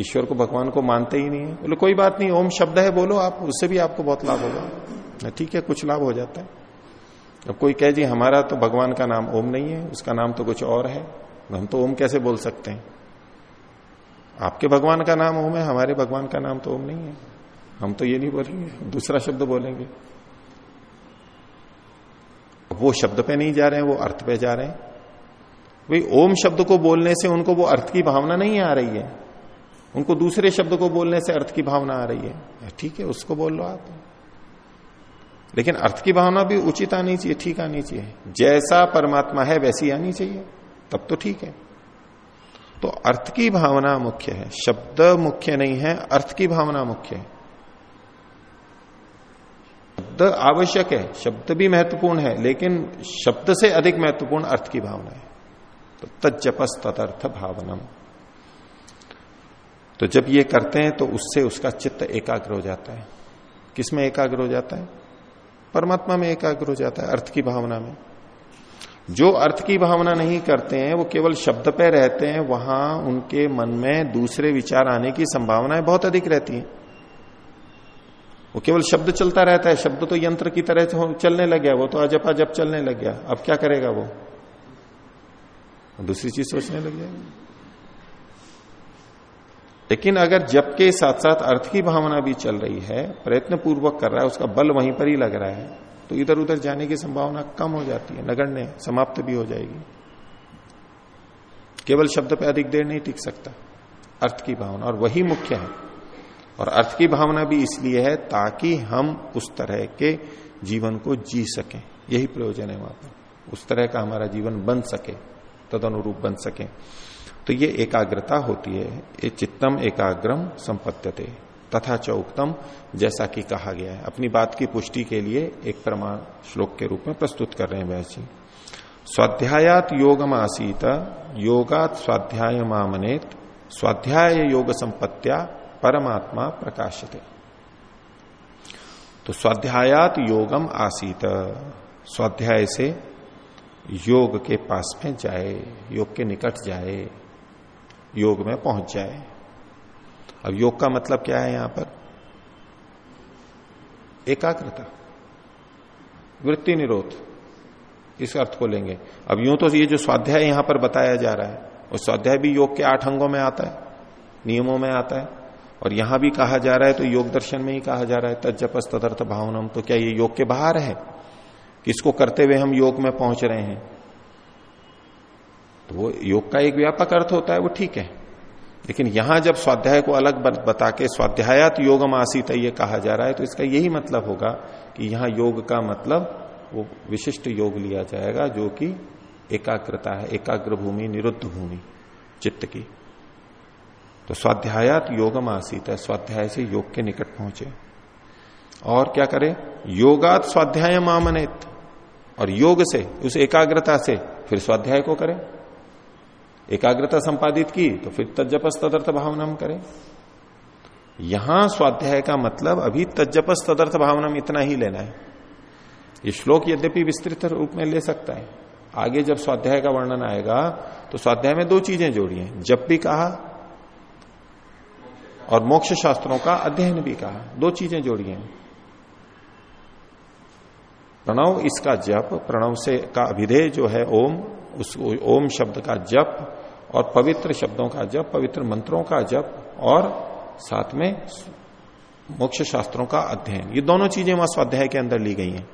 ईश्वर को, भगवान को मानते ही नहीं है। बोले, कोई बात नहीं, ओम शब्द है, बोलो आप, उससे भी आपको बहुत लाभ होगा। ठीक है, कुछ लाभ हो जाता है। अब कोई कहे, जी, हमारा तो भगवान का नाम ओम नहीं है, उसका नाम तो कुछ और है। हम तो ओम कैसे बोल सकते हैं? आपके भगवान का नाम ओम है, हमारे भगवान का नाम तो ओम नहीं है। हम तो ये नहीं बोलेंगे दूसरा शब्द बोलेंगे। वो शब्द पे नहीं जा रहे हैं, वो अर्थ पे जा रहे हैं। भाई, ओम शब्द को बोलने से उनको वो अर्थ की भावना नहीं आ रही है। उनको दूसरे शब्द को बोलने से अर्थ की भावना आ रही है। ठीक है, उसको बोल लो आप। लेकिन अर्थ की भावना भी उचित आनी चाहिए, ठीक आनी चाहिए। जैसा परमात्मा है, वैसी आनी चाहिए। तब तो ठीक है। तो अर्थ की भावना मुख्य है। शब्द मुख्य नहीं है, अर्थ की भावना मुख्य है। शब्द आवश्यक है। शब्द भी महत्वपूर्ण है, लेकिन शब्द से अधिक महत्वपूर्ण अर्थ की भावना है। तो तजपस तदर्थ भावनम। तो जब ये करते हैं तो उससे उसका चित्त एकाग्र हो जाता है। किसमें एकाग्र हो जाता है? परमात्मा में एकाग्र हो जाता है, अर्थ की भावना में। जो अर्थ की भावना नहीं करते हैं, वो केवल शब्द पे रहते हैं, वहाँ उनके मन में दूसरे विचार आने की संभावनाएँ बहुत अधिक रहती हैं। वो केवल शब्द चलता रहता है, शब्द तो यंत्र की तरह चलने लग गया, वो तो अजपा जब चलने लग गया। अब क्या करेगा वो? दूसरी चीज़ सोचने लग जाएगा। लेकिन अगर जब के साथ साथ अर्थ की भावना भी चल रही है प्रयत्न पूर्वक कर रहा है, उसका बल वहीं पर ही लग रहा है तो इधर उधर जाने की संभावना कम हो जाती है, नगण्य, समाप्त भी हो जाएगी। केवल शब्द पे अधिक देर नहीं टिक सकता, अर्थ की भावना, और वही मुख्य है। और अर्थ की भावना भी इसलिए है ताकि हम उस तरह के जीवन को जी सकें, यही प्रयोजन है वहाँ पर। उस तरह का हमारा जीवन बन सके तद अनुरूप बन सके। तो ये एकाग्रता होती है, ये चित्तम एकाग्रम संपत्त्यते, तथा च उत्तम जैसा कि कहा गया है। अपनी बात की पुष्टि के लिए एक प्रमाण श्लोक के रूप में प्रस्तुत कर रहे हैं वह जी स्वाध्यायात योगम आसीत, योगात स्वाध्याय मामनेत स्वाध्याय योग संपत्तिया परमात्मा प्रकाशते। तो स्वाध्यायात योगम आसीत, स्वाध्याय से योग के पास में जाए, योग के निकट जाए। योग में पहुँच जाए। अब योग का मतलब क्या है यहाँ पर? एकाग्रता। वृत्ति निरोध। इस अर्थ को लेंगे। अब यूँ तो ये जो स्वाध्याय यहाँ पर बताया जा रहा है वो स्वाध्याय भी योग के आठ अंगों में आता है, नियमों में आता है। और यहाँ भी कहा जा रहा है तो योग दर्शन में ही कहा जा रहा है तजपस तदर्थ भावनम। तो क्या ये योग के बाहर है? किसको करते हुए हम योग में पहुँच रहे हैं? तो वो योग का एक व्यापक अर्थ होता है, वो ठीक है। लेकिन यहाँ जब स्वाध्याय को अलग बता के स्वाध्यायात योगम आसित ये कहा जा रहा है तो इसका यही मतलब होगा कि यहाँ योग का मतलब वो विशिष्ट योग लिया जाएगा, जो कि एकाग्रता है एकाग्र भूमि निरुद्ध भूमि चित्त की। तो स्वाध्यायात योगम आसित है, स्वाध्याय से योग के निकट पहुँचे। और क्या करे? योगात स्वाध्याय मामनित और योग से, उस एकाग्रता से, फिर स्वाध्याय को करें। एकाग्रता संपादित की तो फिर तजपस तदर्थ भावना करें। यहाँ स्वाध्याय का मतलब अभी तजपस तदर्थ भावना इतना ही लेना है। ये श्लोक यद्यपि विस्तृत रूप में ले सकता है। आगे जब स्वाध्याय का वर्णन आएगा तो स्वाध्याय में दो चीज़ें जोड़ी हैं। जब भी कहा और मोक्ष शास्त्रों का अध्ययन भी कहा। दो चीज़ें जोड़ी हैं। प्रणव, इसका जप, प्रणव से का अभिधेय जो है ओम, उस ओम शब्द का जप और पवित्र शब्दों का जप, पवित्र मंत्रों का जप और साथ में मोक्ष शास्त्रों का अध्ययन। ये दोनों चीज़ें वहाँ स्वाध्याय के अंदर ली गई हैं।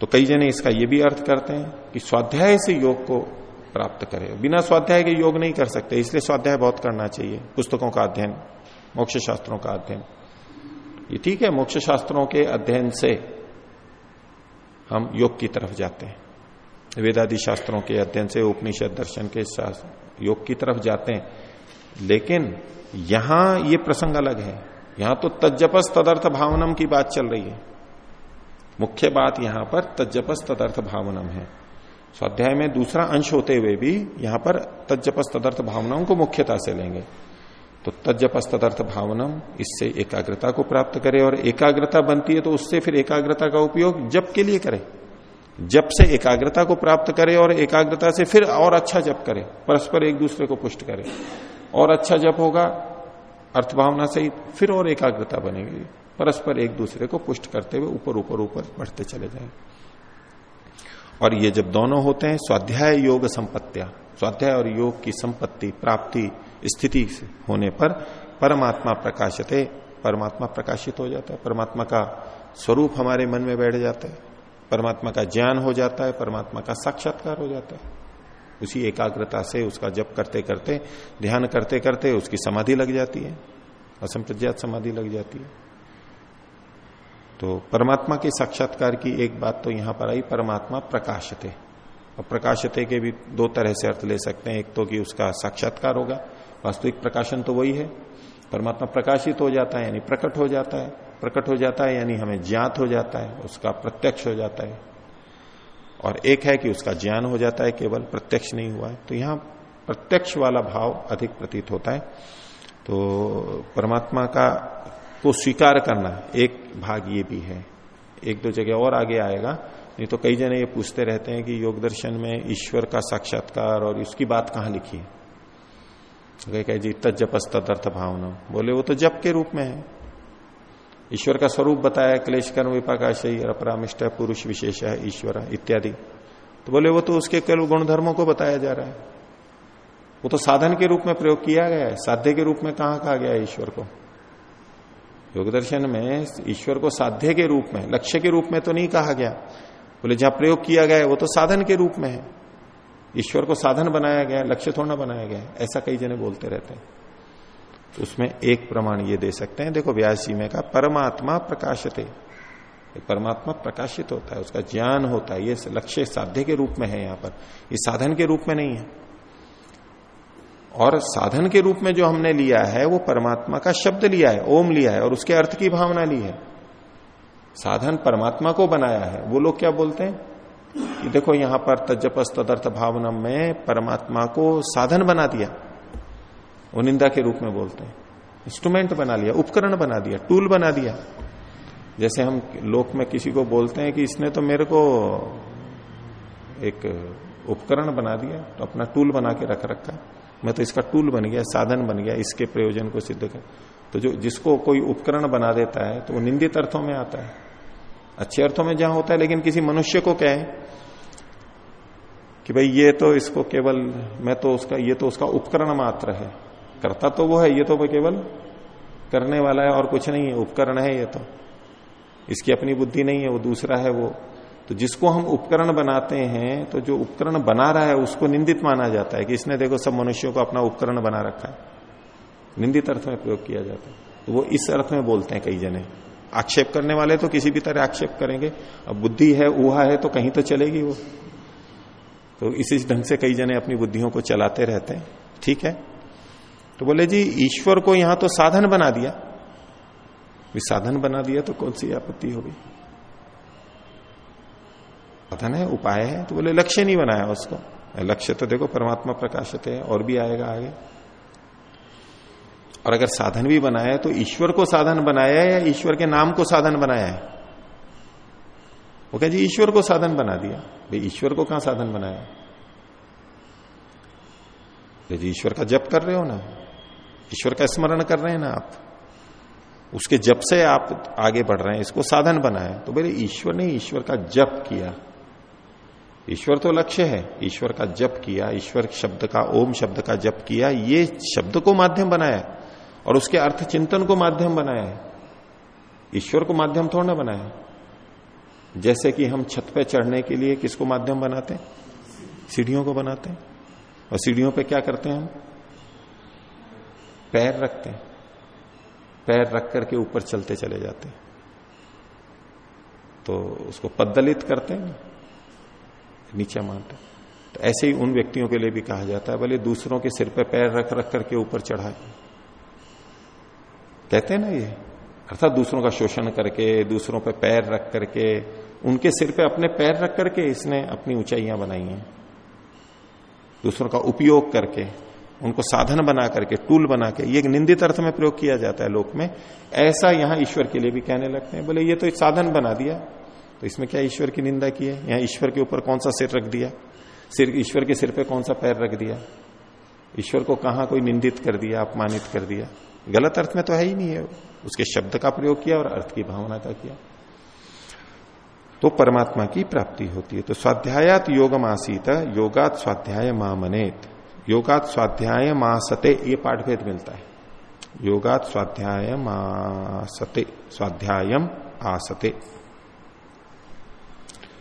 तो कई जने इसका ये भी अर्थ करते हैं कि स्वाध्याय से योग को प्राप्त करे। बिना स्वाध्याय के योग नहीं कर सकते, इसलिए स्वाध्याय बहुत करना चाहिए। पुस्तकों का अध्ययन, मोक्ष शास्त्रों का अध्ययन। ये ठीक है, मोक्ष शास्त्रों के अध्ययन से हम योग की तरफ़ जाते हैं। वेदादि शास्त्रों के अध्ययन से, उपनिषद दर्शन के योग की तरफ़ जाते हैं। लेकिन यहाँ ये प्रसंग अलग है। यहाँ तो तजपस तदर्थ भावनम की बात चल रही है। मुख्य बात यहाँ पर तजपस तदर्थ भावनम है। स्वाध्याय में दूसरा अंश होते हुए भी यहाँ पर तजपस तदर्थ भावनाओं को मुख्यता से लेंगे। तो तजपस तदर्थ भावनम इससे एकाग्रता को प्राप्त करे और एकाग्रता बनती है तो उससे फिर एकाग्रता का उपयोग जप के लिए करे। जप से एकाग्रता को प्राप्त करे और एकाग्रता से फिर और अच्छा जप करे। परस्पर एक दूसरे को पुष्ट करे। और अच्छा जप होगा अर्थ भावना से फिर और एकाग्रता बनेगी। परस्पर एक दूसरे को पुष्ट करते हुए ऊपर ऊपर ऊपर बढ़ते चले जाए। और ये जब दोनों होते हैं, स्वाध्याय योग संपत्तिया। स्वाध्याय और योग की संपत्ति, प्राप्ति स्थिति होने पर परमात्मा प्रकाशते परमात्मा प्रकाशित हो जाता है। परमात्मा का स्वरूप हमारे मन में बैठ जाता है। परमात्मा का ज्ञान हो जाता है, परमात्मा का साक्षात्कार हो जाता है। उसी एकाग्रता से उसका जप करते करते, ध्यान करते करते उसकी समाधि लग जाती है, असंप्रज्ञात समाधि लग जाती है। तो परमात्मा के साक्षात्कार की एक बात तो यहाँ पर आई, परमात्मा प्रकाशते और प्रकाशते के भी दो तरह से अर्थ ले सकते हैं। एक तो कि उसका साक्षात्कार होगा, वास्तविक प्रकाशन तो वही है। परमात्मा प्रकाशित हो जाता है, यानी प्रकट हो जाता है। प्रकट हो जाता है, यानी हमें ज्ञात हो जाता है, उसका प्रत्यक्ष हो जाता है। और एक है कि उसका ज्ञान हो जाता है, केवल प्रत्यक्ष नहीं हुआ है। तो यहाँ प्रत्यक्ष वाला भाव अधिक प्रतीत होता है। तो परमात्मा का, को स्वीकार करना एक भाग ये भी है। एक दो जगह और आगे आएगा, नहीं तो कई जने ये पूछते रहते हैं कि योग दर्शन में ईश्वर का साक्षात्कार और इसकी बात कहाँ लिखी है? कहे जी तजपस तदर्थ भावना। बोले, वो तो जप के रूप में है। ईश्वर का स्वरूप बताया, क्लेश कर्म विपाकाशय अपरामिष्ट पुरुष विशेष है ईश्वर इत्यादि। तो बोले, वो तो उसके केवल गुणधर्मों को बताया जा रहा है। वो तो साधन के रूप में प्रयोग किया गया है। साध्य के रूप में कहा कहा गया है ईश्वर को? योग दर्शन में ईश्वर को साध्य के रूप में, लक्ष्य के रूप में तो नहीं कहा गया। बोले, जहाँ प्रयोग किया गया है, वो तो साधन के रूप में है। ईश्वर को साधन बनाया गया, लक्ष्य थोड़ा बनाया गया ऐसा कई जने बोलते रहते हैं। तो उसमें एक प्रमाण ये दे सकते हैं। देखो, व्यास जी में कहा, परमात्मा प्रकाशते। परमात्मा प्रकाशित होता है, उसका ज्ञान होता है। ये लक्ष्य साध्य के रूप में है यहाँ पर। ये साधन के रूप में नहीं है। और साधन के रूप में जो हमने लिया है, वो परमात्मा का शब्द लिया है, ओम लिया है, और उसके अर्थ की भावना ली है। साधन परमात्मा को बनाया है। वो लोग क्या बोलते हैं? कि देखो, यहाँ पर तजपस तदर्थ भावना में परमात्मा को साधन बना दिया। वो निंदा के रूप में बोलते हैं। इंस्ट्रूमेंट बना लिया, उपकरण बना दिया टूल बना दिया। जैसे हम लोक में किसी को बोलते हैं कि इसने तो मेरे को एक उपकरण बना दिया तो अपना टूल बना के रख रखा मैं तो इसका टूल बन गया, साधन बन गया, इसके प्रयोजन को सिद्ध कर। तो जो जिसको कोई उपकरण बना देता है तो वो निंदित अर्थों में आता है। अच्छे अर्थों में जहाँ होता है, लेकिन किसी मनुष्य को कहे कि भाई ये तो इसको केवल, मैं तो उसका, ये तो उसका उपकरण मात्र है। करता तो वो है, ये तो केवल करने वाला है और कुछ नहीं है, उपकरण है ये तो। इसकी अपनी बुद्धि नहीं है, वो दूसरा है वो। तो जिसको हम उपकरण बनाते हैं तो जो उपकरण बना रहा है, उसको निंदित माना जाता है कि इसने देखो सब मनुष्यों को अपना उपकरण बना रखा है। निंदित अर्थ में प्रयोग किया जाता है। तो वो इस अर्थ में बोलते हैं कई जने। आक्षेप करने वाले तो किसी भी तरह आक्षेप करेंगे। अब बुद्धि है, ऊहा है तो कहीं तो चलेगी वो। तो इसी ढंग से कई जने अपनी बुद्धियों को चलाते रहते हैं। ठीक है? तो बोले जी, ईश्वर को यहाँ तो साधन बना दिया। साधन बना दिया तो कौन सी आपत्ति होगी? साधन है, उपाय है तो बोले लक्ष्य नहीं बनाया उसको। लक्ष्य तो देखो, परमात्मा प्रकाशित है, और भी आएगा आगे। और अगर साधन भी बनाया तो ईश्वर को साधन बनाया है या ईश्वर के नाम को साधन बनाया है? वो कह जी, ईश्वर को साधन बना दिया। भाई, ईश्वर को कहाँ साधन बनाया? जी, ईश्वर का जप कर रहे हो ना? ईश्वर का स्मरण कर रहे हैं ना आप? उसके जप से आप आगे बढ़ रहे हैं, इसको साधन बनाया। तो बोले, ईश्वर ने ईश्वर का जप किया। ईश्वर तो लक्ष्य है, ईश्वर का जप किया, ईश्वर शब्द का, ओम शब्द का जप किया, ये शब्द को माध्यम बनाया और उसके अर्थ चिंतन को माध्यम बनाया है। ईश्वर को माध्यम थोड़ा ना बनाया जैसे कि हम छत पे चढ़ने के लिए किसको माध्यम बनाते हैं? सीढ़ियों को बनाते हैं। और सीढ़ियों पे क्या करते हैं हम? पैर रखते पैर रख करके ऊपर चलते चले जाते तो उसको पद्दलित करते हैं। नीचे मानते तो ऐसे ही उन व्यक्तियों के लिए भी कहा जाता है, भले दूसरों के सिर पे पैर रख रख करके ऊपर चढ़ाए। कहते हैं ना ये, अर्थात दूसरों का शोषण करके, दूसरों पे पैर रख करके, उनके सिर पे अपने पैर रख करके इसने अपनी ऊंचाइयाँ बनाई हैं। दूसरों का उपयोग करके। उनको साधन बना करके, टूल बना के, ये एक निंदित अर्थ में प्रयोग किया जाता है लोक में। ऐसा यहाँ ईश्वर के लिए भी कहने लगते हैं, बोले ये तो एक साधन बना दिया तो इसमें क्या ईश्वर की निंदा की है? यहाँ ईश्वर के ऊपर कौन सा सिर रख दिया? सिर, ईश्वर के सिर पे कौन सा पैर रख दिया? ईश्वर को कहा कोई निंदित कर दिया, अपमानित कर दिया? गलत अर्थ में तो है ही नहीं है उसके शब्द का प्रयोग किया और अर्थ की भावना का किया। तो परमात्मा की प्राप्ति होती है। तो स्वाध्यायात योगम आसीत योगात स्वाध्याय मामनेत योगात स्वाध्याय मासते, ये पाठभेद मिलता है। योगात स्वाध्याय मासते, स्वाध्यायम आसते।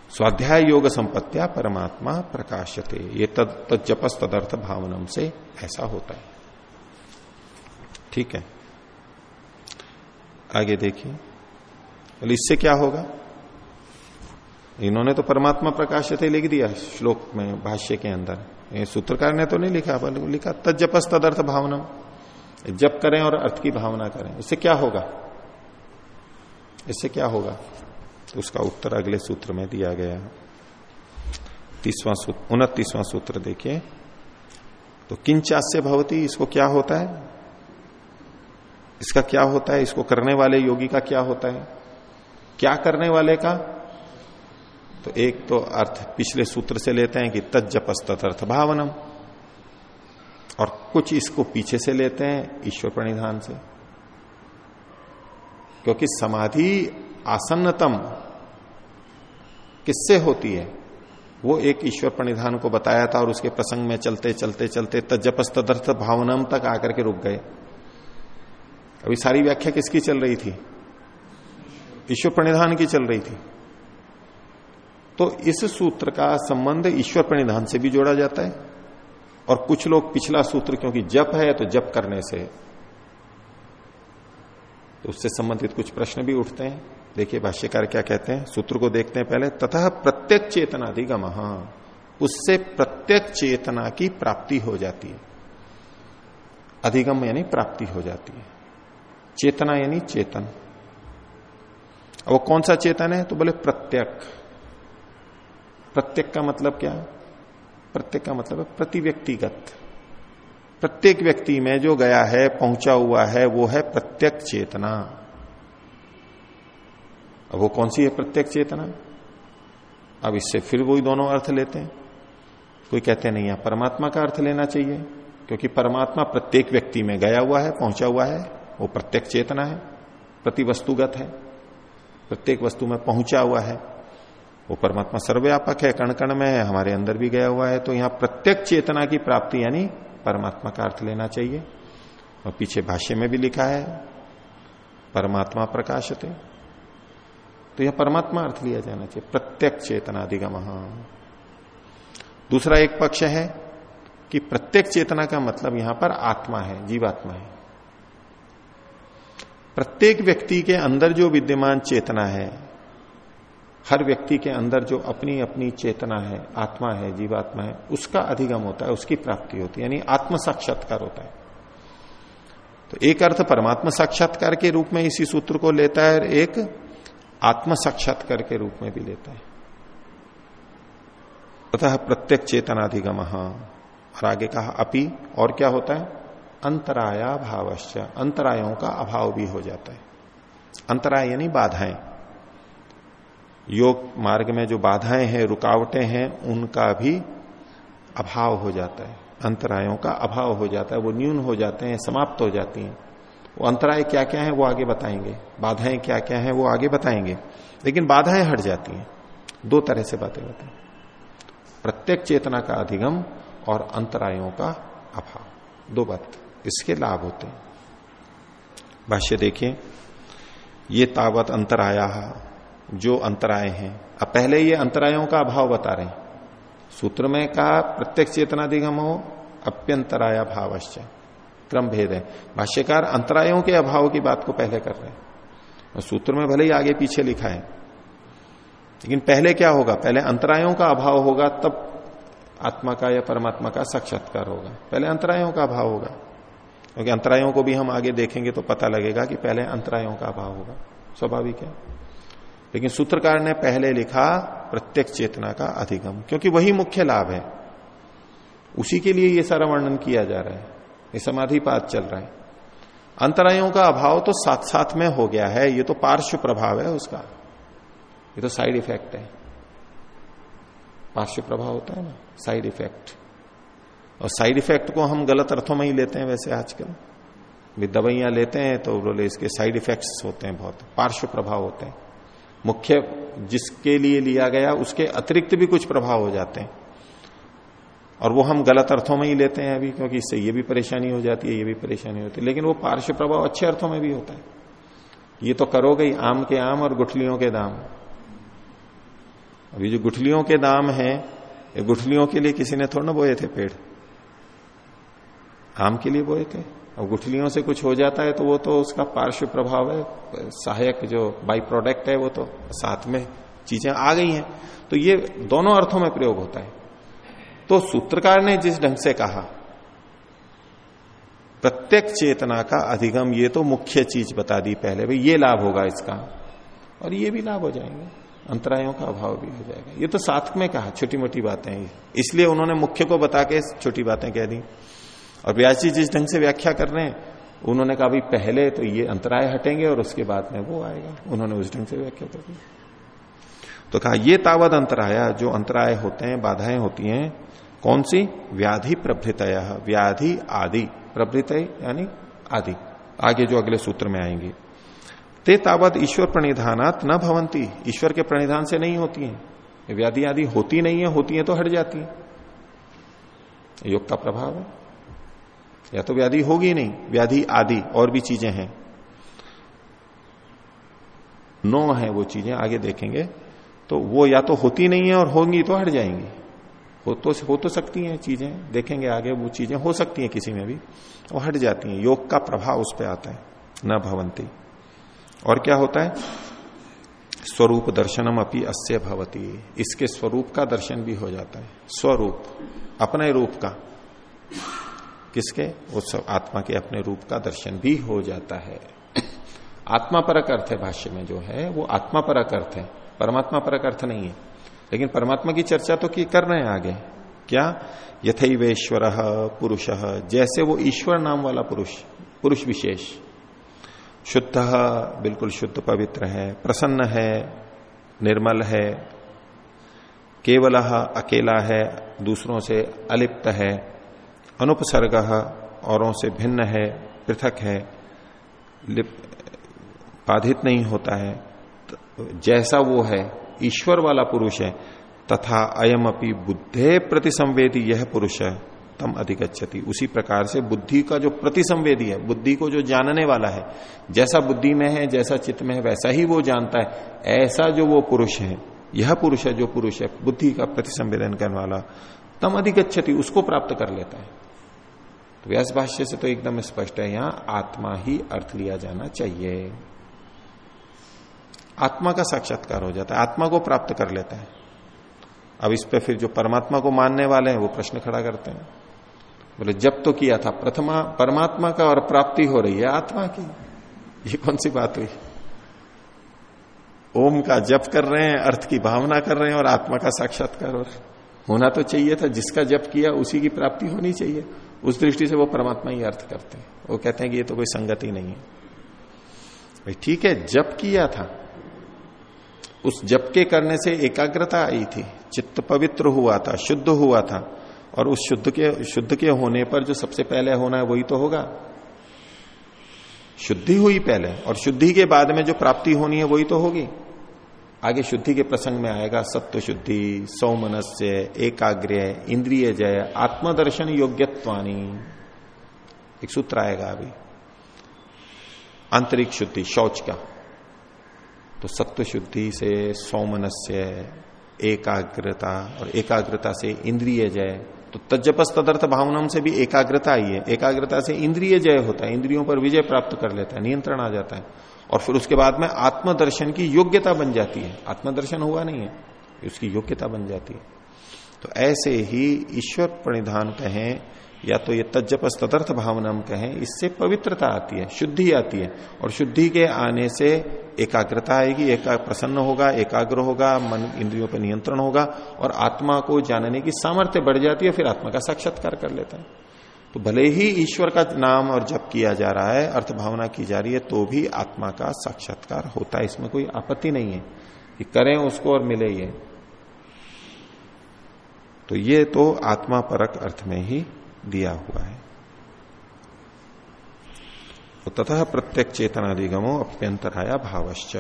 स्वाध्याय योग संपत्तिया परमात्मा प्रकाशते ये तद जपस तदर्थ भावनम से ऐसा होता है। ठीक है? आगे देखिए। इससे क्या होगा? इन्होंने तो परमात्मा प्रकाशते लिख दिया श्लोक में, भाष्य के अंदर। सूत्रकार ने तो नहीं लिखा बल्कि लिखा, तजपस तदर्थ भावना जप करें और अर्थ की भावना करें। इससे क्या होगा? इससे क्या होगा? उसका उत्तर अगले सूत्र में दिया गया तीसवां सूत्र उनतीसवां सूत्र देखिए। तो किंचास्य भवती, इसको क्या होता है? इसका क्या होता है? इसको करने वाले योगी का क्या होता है? क्या करने वाले का? तो एक तो अर्थ पिछले सूत्र से लेते हैं कि तजपस्त भावनम। और कुछ इसको पीछे से लेते हैं ईश्वर प्रणिधान से। क्योंकि समाधि आसन्नतम किससे होती है? वो एक ईश्वर प्रणिधान को बताया था और उसके प्रसंग में चलते चलते चलते तजपस तदर्थ भावनम तक आकर के रुक गए। अभी सारी व्याख्या किसकी चल रही थी? ईश्वर प्रणिधान की चल रही थी। तो इस सूत्र का संबंध ईश्वर प्रणिधान से भी जोड़ा जाता है। और कुछ लोग पिछला सूत्र क्योंकि जप है तो जप करने से तो उससे संबंधित कुछ प्रश्न भी उठते हैं। देखिए भाष्यकार क्या कहते हैं, सूत्र को देखते हैं पहले तथा प्रत्येक चेतना चेतनाधिगम उससे प्रत्येक चेतना की प्राप्ति हो जाती है। अधिगम यानी प्राप्ति हो जाती है। चेतना यानी चेतन। वो कौन सा चेतन है? तो बोले प्रत्यक प्रत्येक का मतलब क्या? प्रत्येक का मतलब है प्रति व्यक्तिगत प्रत्येक व्यक्ति में जो गया है, पहुँचा हुआ है, वो है प्रत्येक चेतना। अब वो कौन सी है प्रत्येक चेतना? अब इससे फिर वही दोनों अर्थ लेते हैं। कोई कहते नहीं, यहाँ परमात्मा का अर्थ लेना चाहिए। क्योंकि परमात्मा प्रत्येक व्यक्ति में गया हुआ है, पहुँचा हुआ है, वो प्रत्येक चेतना है, प्रति वस्तुगत है। प्रत्येक वस्तु में पहुँचा हुआ है। वो परमात्मा सर्वव्यापक है कण कण में है, हमारे अंदर भी गया हुआ है तो यहाँ प्रत्येक चेतना की प्राप्ति यानी परमात्मा का अर्थ लेना चाहिए। और पीछे भाष्य में भी लिखा है, परमात्मा प्रकाशते। तो यह परमात्मा अर्थ लिया जाना चाहिए, प्रत्यक चेतना अधिगम। दूसरा एक पक्ष है कि प्रत्येक चेतना का मतलब यहाँ पर आत्मा है, जीवात्मा है। प्रत्येक व्यक्ति के अंदर जो विद्यमान चेतना है हर व्यक्ति के अंदर जो अपनी अपनी चेतना है, आत्मा है, जीवात्मा है, उसका अधिगम होता है, उसकी प्राप्ति होती है, यानी आत्म साक्षात्कार होता है। तो एक अर्थ परमात्मा साक्षात्कार के रूप में इसी सूत्र को लेता है और एक आत्म साक्षात्कार के रूप में भी लेता है। अतः प्रत्येक चेतनाधिगम। और आगे कहा, अपि, और क्या होता है? अंतराया भावश्च अंतरायों का अभाव भी हो जाता है। अंतराय यानी बाधाएँ। योग मार्ग में जो बाधाएँ हैं, रुकावटें हैं, उनका भी अभाव हो जाता है। अंतरायों का अभाव हो जाता है, वो न्यून हो जाते हैं, समाप्त हो जाती हैं। वो अंतराय क्या क्या है, वो आगे बताएँगे। बाधाएँ क्या क्या है, वो आगे बताएँगे। लेकिन बाधाएँ हट जाती हैं। दो तरह से बातें बताएँ प्रत्येक चेतना का अधिगम और अंतरायों का अभाव। दो बात इसके लाभ होते हैं। भाष्य देखिए, ये तावत अंतराया जो अंतराय हैं। अब पहले ये अंतरायों का अभाव बता रहे हैं। सूत्र में कहा प्रत्येक चेतनाधिगम हो, अप्यंतराया भावश्चय क्रम भेद है। भाष्यकार अंतरायों के अभाव की बात को पहले कर रहे हैं। और सूत्र में भले ही आगे पीछे लिखा है। लेकिन पहले क्या होगा? पहले अंतरायों का अभाव होगा, तब आत्मा का या परमात्मा का साक्षात्कार होगा। पहले अंतरायों का अभाव होगा। क्योंकि अंतरायों को भी हम आगे देखेंगे तो पता लगेगा कि पहले अंतरायों का अभाव होगा। स्वाभाविक है। लेकिन सूत्रकार ने पहले लिखा प्रत्यक्ष चेतना का अधिगम, क्योंकि वही मुख्य लाभ है। उसी के लिए यह सारा वर्णन किया जा रहा है। ये समाधि पात चल रहा है। अंतरायों का अभाव तो साथ साथ में हो गया है, ये तो पार्श्व प्रभाव है उसका। ये तो साइड इफ़ेक्ट है। पार्श्व प्रभाव होता है ना, साइड इफ़ेक्ट। और साइड इफ़ेक्ट को हम गलत अर्थों में ही लेते हैं वैसे आजकल। भी दवाइयाँ लेते हैं तो बोले इसके साइड इफेक्ट्स होते हैं बहुत, पार्श्व प्रभाव होते हैं। मुख्य जिसके लिए लिया गया, उसके अतिरिक्त भी कुछ प्रभाव हो जाते हैं। और वो हम गलत अर्थों में ही लेते हैं अभी, क्योंकि इससे ये भी परेशानी हो जाती है, ये भी परेशानी होती है। लेकिन वो पार्श्व प्रभाव अच्छे अर्थों में भी होता है। ये तो करोगे ही, आम के आम और गुठलियों के दाम। अभी जो गुठलियों के दाम है गुठलियों के लिए किसी ने थोड़ा ना बोए थे पेड़। आम के लिए बोए थे। और गुठलियों से कुछ हो जाता है तो वो तो उसका पार्श्व प्रभाव है, सहायक जो बाई प्रोडक्ट है वो तो साथ में चीज़ें आ गई हैं। तो ये दोनों अर्थों में प्रयोग होता है। तो सूत्रकार ने जिस ढंग से कहा, प्रत्येक चेतना का अधिगम ये तो मुख्य चीज़ बता दी पहले, भाई ये लाभ होगा इसका, और ये भी लाभ हो जाएँगे। अंतरायों का अभाव भी हो जाएगा। ये तो साथ में कहा छोटी मोटी बातें इसलिए उन्होंने मुख्य को बता के छोटी बातें कह दी। और व्यास जी जिस ढंग से व्याख्या कर रहे हैं, उन्होंने कहा भाई पहले तो ये अंतराय हटेंगे और उसके बाद में वो आएगा। उन्होंने उस ढंग से व्याख्या कर दी। तो कहा, ये तावत अंतराया, जो अंतराय होते हैं, बाधाएँ होती हैं, कौन सी? व्याधि प्रभृत व्याधि आदि, प्रभृत यानी आदि। आगे जो अगले सूत्र में आएँगे, ते तावत ईश्वर प्रणिधानात न भवंती ईश्वर के प्रणिधान से नहीं होती है। व्याधि आदि होती नहीं है, होती है तो हट जाती है। योग का प्रभाव है। या तो व्याधि होगी नहीं, व्याधि आदि और भी चीज़ें हैं। नो है वो चीज़ें, आगे देखेंगे। तो वो या तो होती नहीं है और होंगी तो हट जाएँगी। हो तो हो तो सकती हैं चीज़ें, देखेंगे आगे वो चीज़ें हो सकती हैं किसी में भी, वो हट जाती हैं। योग का प्रभाव उस पर आता है, न भवंती। और क्या होता है? स्वरूप दर्शनम अपनी अस्य भवती। इसके स्वरूप का दर्शन भी हो जाता है। स्वरूप, अपने रूप का। किसके? उस आत्मा के अपने रूप का दर्शन भी हो जाता है। आत्मा परक अर्थ है भाष्य में जो है, वो आत्मा परक अर्थ है। परमात्मा परक अर्थ नहीं है। लेकिन परमात्मा की चर्चा तो की कर रहे हैं आगे। क्या? यथैवेश्वर पुरुष, जैसे वो ईश्वर नाम वाला पुरुष पुरुष विशेष। शुद्ध बिल्कुल शुद्ध पवित्र है, प्रसन्न है, निर्मल है। केवल अकेला है, दूसरों से अलिप्त है। अनुपसर्ग औरों से भिन्न है, पृथक है बाधित नहीं होता है। जैसा वो है, ईश्वर वाला पुरुष है, तथा अयम अपनी बुद्धे प्रतिसंवेदी यह पुरुष है, तम अधिगछति उसी प्रकार से बुद्धि का जो प्रतिसंवेदी है, बुद्धि को जो जानने वाला है, जैसा बुद्धि में है, जैसा चित्त में है, वैसा ही वो जानता है। ऐसा जो वो पुरुष है, यह पुरुष है जो पुरुष है, बुद्धि का प्रतिसंवेदन करने वाला, तम अधिगछति उसको प्राप्त कर लेता है। व्यास भाष्य से तो एकदम स्पष्ट है यहाँ, आत्मा ही अर्थ लिया जाना चाहिए। आत्मा का साक्षात्कार हो जाता है, आत्मा को प्राप्त कर लेता है। अब इस पे फिर जो परमात्मा को मानने वाले हैं, वो प्रश्न खड़ा करते हैं। बोले, जब तो किया था, प्रथमा, परमात्मा का और प्राप्ति हो रही है, आत्मा की। ये कौन सी बात हुई? ओम का जप कर रहे हैं, अर्थ की भावना कर रहे हैं और आत्मा का साक्षात्कार हो। होना तो चाहिए था, जिसका जप किया, उसी की प्राप्ति होनी चाहिए। उस दृष्टि से वो परमात्मा ही अर्थ करते हैं। वो कहते हैं कि ये तो कोई संगति नहीं है। भाई, ठीक है, जप किया था। उस जप के करने से एकाग्रता आई थी। चित्त पवित्र हुआ था, शुद्ध हुआ था। और उस शुद्ध के शुद्ध के होने पर जो सबसे पहले होना है वही तो होगा। शुद्धि हुई पहले, और शुद्धि के बाद में जो प्राप्ति होनी है वही तो होगी। आगे शुद्धि के प्रसंग में आएगा, सत्व शुद्धि, सौमनस्य एकाग्र इंद्रिय जय, आत्मदर्शन योग्यत्वानी। एक सूत्र आएगा अभी। आंतरिक शुद्धि, शौच का। तो सत्व शुद्धि से सौमनस्य, एकाग्रता और एकाग्रता से इंद्रिय जय। तो तजपस तदर्थ भावनाओं से भी एकाग्रता आई है। एकाग्रता से इंद्रिय जय होता है। इंद्रियों पर विजय प्राप्त कर लेता है, नियंत्रण आ जाता है। और फिर उसके बाद में आत्मदर्शन की योग्यता बन जाती है। आत्मदर्शन हुआ नहीं है उसकी योग्यता बन जाती है। तो ऐसे ही ईश्वर प्रणिधान कहें, या तो ये तजपस तदर्थ भावना हम कहें, इससे पवित्रता आती है, शुद्धि आती है। और शुद्धि के आने से एकाग्रता आएगी, एका प्रसन्न होगा, एकाग्र होगा, मन इंद्रियों पर नियंत्रण होगा, और आत्मा को जानने की सामर्थ्य बढ़ जाती है, फिर आत्मा का साक्षात्कार कर लेता है। तो भले ही ईश्वर का नाम और जप किया जा रहा है अर्थ भावना की जा रही है तो भी आत्मा का साक्षात्कार होता है। इसमें कोई आपत्ति नहीं है कि करें उसको और मिले ये। तो ये तो आत्मा परक अर्थ में ही दिया हुआ है। तो तथा प्रत्येक चेतनाधिगमो अप्यंतराया भावश्च।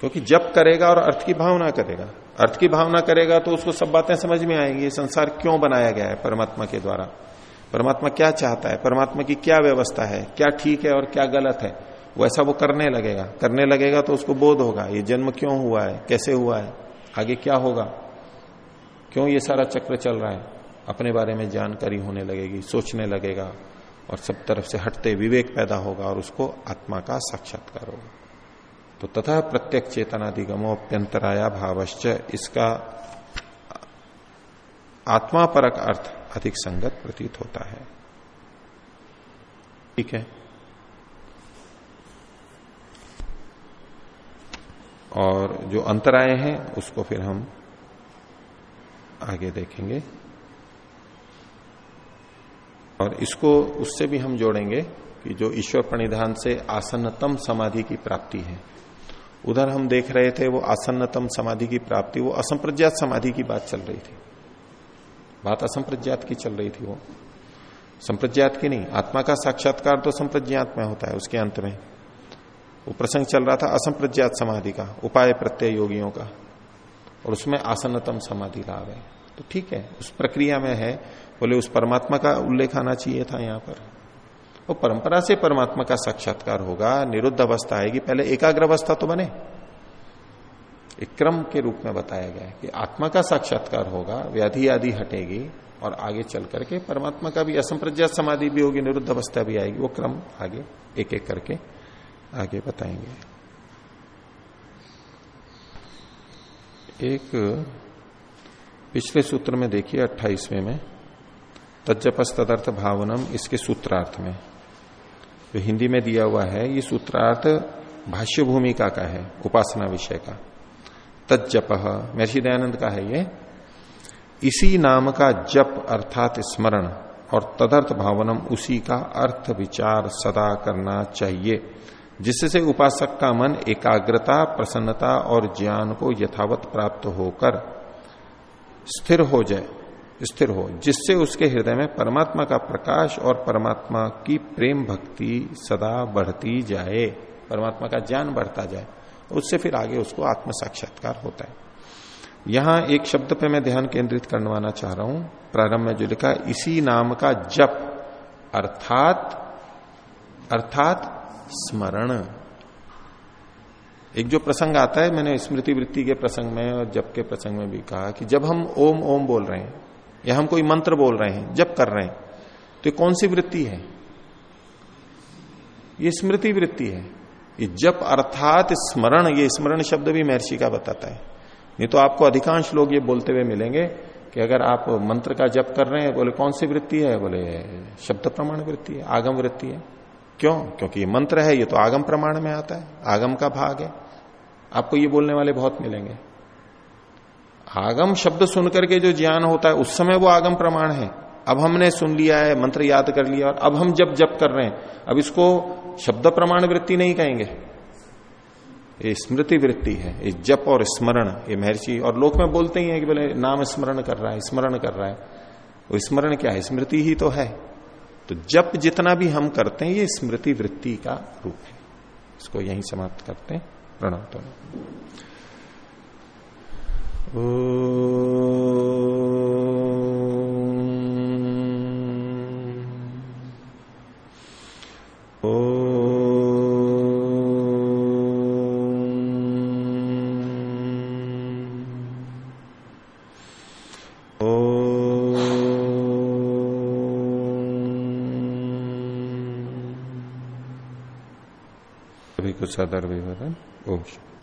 क्योंकि जब करेगा और अर्थ की भावना करेगा। अर्थ की भावना करेगा तो उसको सब बातें समझ में आएँगी। संसार क्यों बनाया गया है परमात्मा के द्वारा? परमात्मा क्या चाहता है? परमात्मा की क्या व्यवस्था है? क्या ठीक है और क्या गलत है? वैसा वो करने लगेगा। करने लगेगा तो उसको बोध होगा, ये जन्म क्यों हुआ है? कैसे हुआ है? आगे क्या होगा? क्यों ये सारा चक्र चल रहा है? अपने बारे में जानकारी होने लगेगी, सोचने लगेगा और सब तरफ़ से हटते विवेक पैदा होगा और उसको आत्मा का साक्षात्कार होगा। तो तथा प्रत्येक चेतनाधिगमो अप्यंतराया भावश्च, इसका आत्मा परक अर्थ अधिक संगत प्रतीत होता है। ठीक है? और जो अंतराय हैं, उसको फिर हम आगे देखेंगे। और इसको, उससे भी हम जोड़ेंगे कि जो ईश्वर प्रणिधान से आसन्नतम समाधि की प्राप्ति है। उधर हम देख रहे थे, वो आसन्नतम समाधि की प्राप्ति, वो असंप्रज्ञात समाधि की बात चल रही थी। बात असंप्रज्ञात की चल रही थी वो। संप्रज्ञात की नहीं, आत्मा का साक्षात्कार तो संप्रज्ञात में होता है उसके अंत में। वो प्रसंग चल रहा था असंप्रज्ञात समाधि का, उपाय प्रत्यय योगियों का। और उसमें आसनतम समाधि लाभ है। तो ठीक है, उस प्रक्रिया में है, बोले उस परमात्मा का उल्लेख आना चाहिए था यहाँ पर। वो परंपरा से परमात्मा का साक्षात्कार होगा, निरुद्ध अवस्था आएगी, पहले एकाग्र अवस्था तो बने। एक क्रम के रूप में बताया गया है कि आत्मा का साक्षात्कार होगा, व्याधि आदि हटेगी और आगे चल करके परमात्मा का भी असंप्रज्ञात समाधि भी होगी, निरुद्ध अवस्था भी आएगी, वो क्रम आगे एक एक करके आगे बताएँगे। एक पिछले सूत्र में देखिए, अट्ठाईसवें में तजपस तदर्थ भावनम इसके सूत्रार्थ में। जो हिंदी में दिया हुआ है, ये सूत्रार्थ भाष्य भूमिका का है, उपासना विषय का। तजप महर्षि दयानंद का है ये। इसी नाम का जप अर्थात स्मरण और तदर्थ भावनम उसी का अर्थ विचार सदा करना चाहिए, जिससे उपासक का मन एकाग्रता, प्रसन्नता और ज्ञान को यथावत प्राप्त होकर स्थिर हो जाए, स्थिर हो, जिससे उसके हृदय में परमात्मा का प्रकाश और परमात्मा की प्रेम भक्ति सदा बढ़ती जाए, परमात्मा का ज्ञान बढ़ता जाए। उससे फिर आगे उसको आत्म साक्षात्कार होता है। यहाँ एक शब्द पे मैं ध्यान केंद्रित करवाना चाह रहा हूँ। प्रारंभ में जो लिखा, इसी नाम का जप, अर्थात अर्थात स्मरण। एक जो प्रसंग आता है, मैंने स्मृति वृत्ति के प्रसंग में और जप के प्रसंग में भी कहा कि जब हम ओम ओम बोल रहे हैं, या हम कोई मंत्र बोल रहे हैं, जप कर रहे हैं तो कौन सी वृत्ति है? ये स्मृति वृत्ति है। जप अर्थात स्मरण, ये स्मरण शब्द भी महर्षि का बताता है। नहीं तो आपको अधिकांश लोग ये बोलते हुए मिलेंगे कि अगर आप मंत्र का जप कर रहे हैं, बोले, कौन सी वृत्ति है? बोले, शब्द प्रमाण वृत्ति है, आगम वृत्ति है। क्यों? क्योंकि ये मंत्र है, ये तो आगम प्रमाण में आता है, आगम का भाग है। आपको ये बोलने वाले बहुत मिलेंगे। आगम शब्द सुनकर के जो ज्ञान होता है, उस समय वो आगम प्रमाण है। अब हमने सुन लिया है, मंत्र याद कर लिया, और अब हम जब जप कर रहे हैं, अब इसको शब्द प्रमाण वृत्ति नहीं कहेंगे। ये स्मृति वृत्ति है, ये जप और स्मरण, ये महर्षि, और लोक में बोलते ही है कि बोले, नाम स्मरण कर रहा है, स्मरण कर रहा है। वो स्मरण क्या है? स्मृति ही तो है। तो जप जितना भी हम करते हैं, ये स्मृति वृत्ति का रूप है। इसको यही समाप्त करते हैं, प्रणव तो। ओ कुछ सदर विवरण ओम।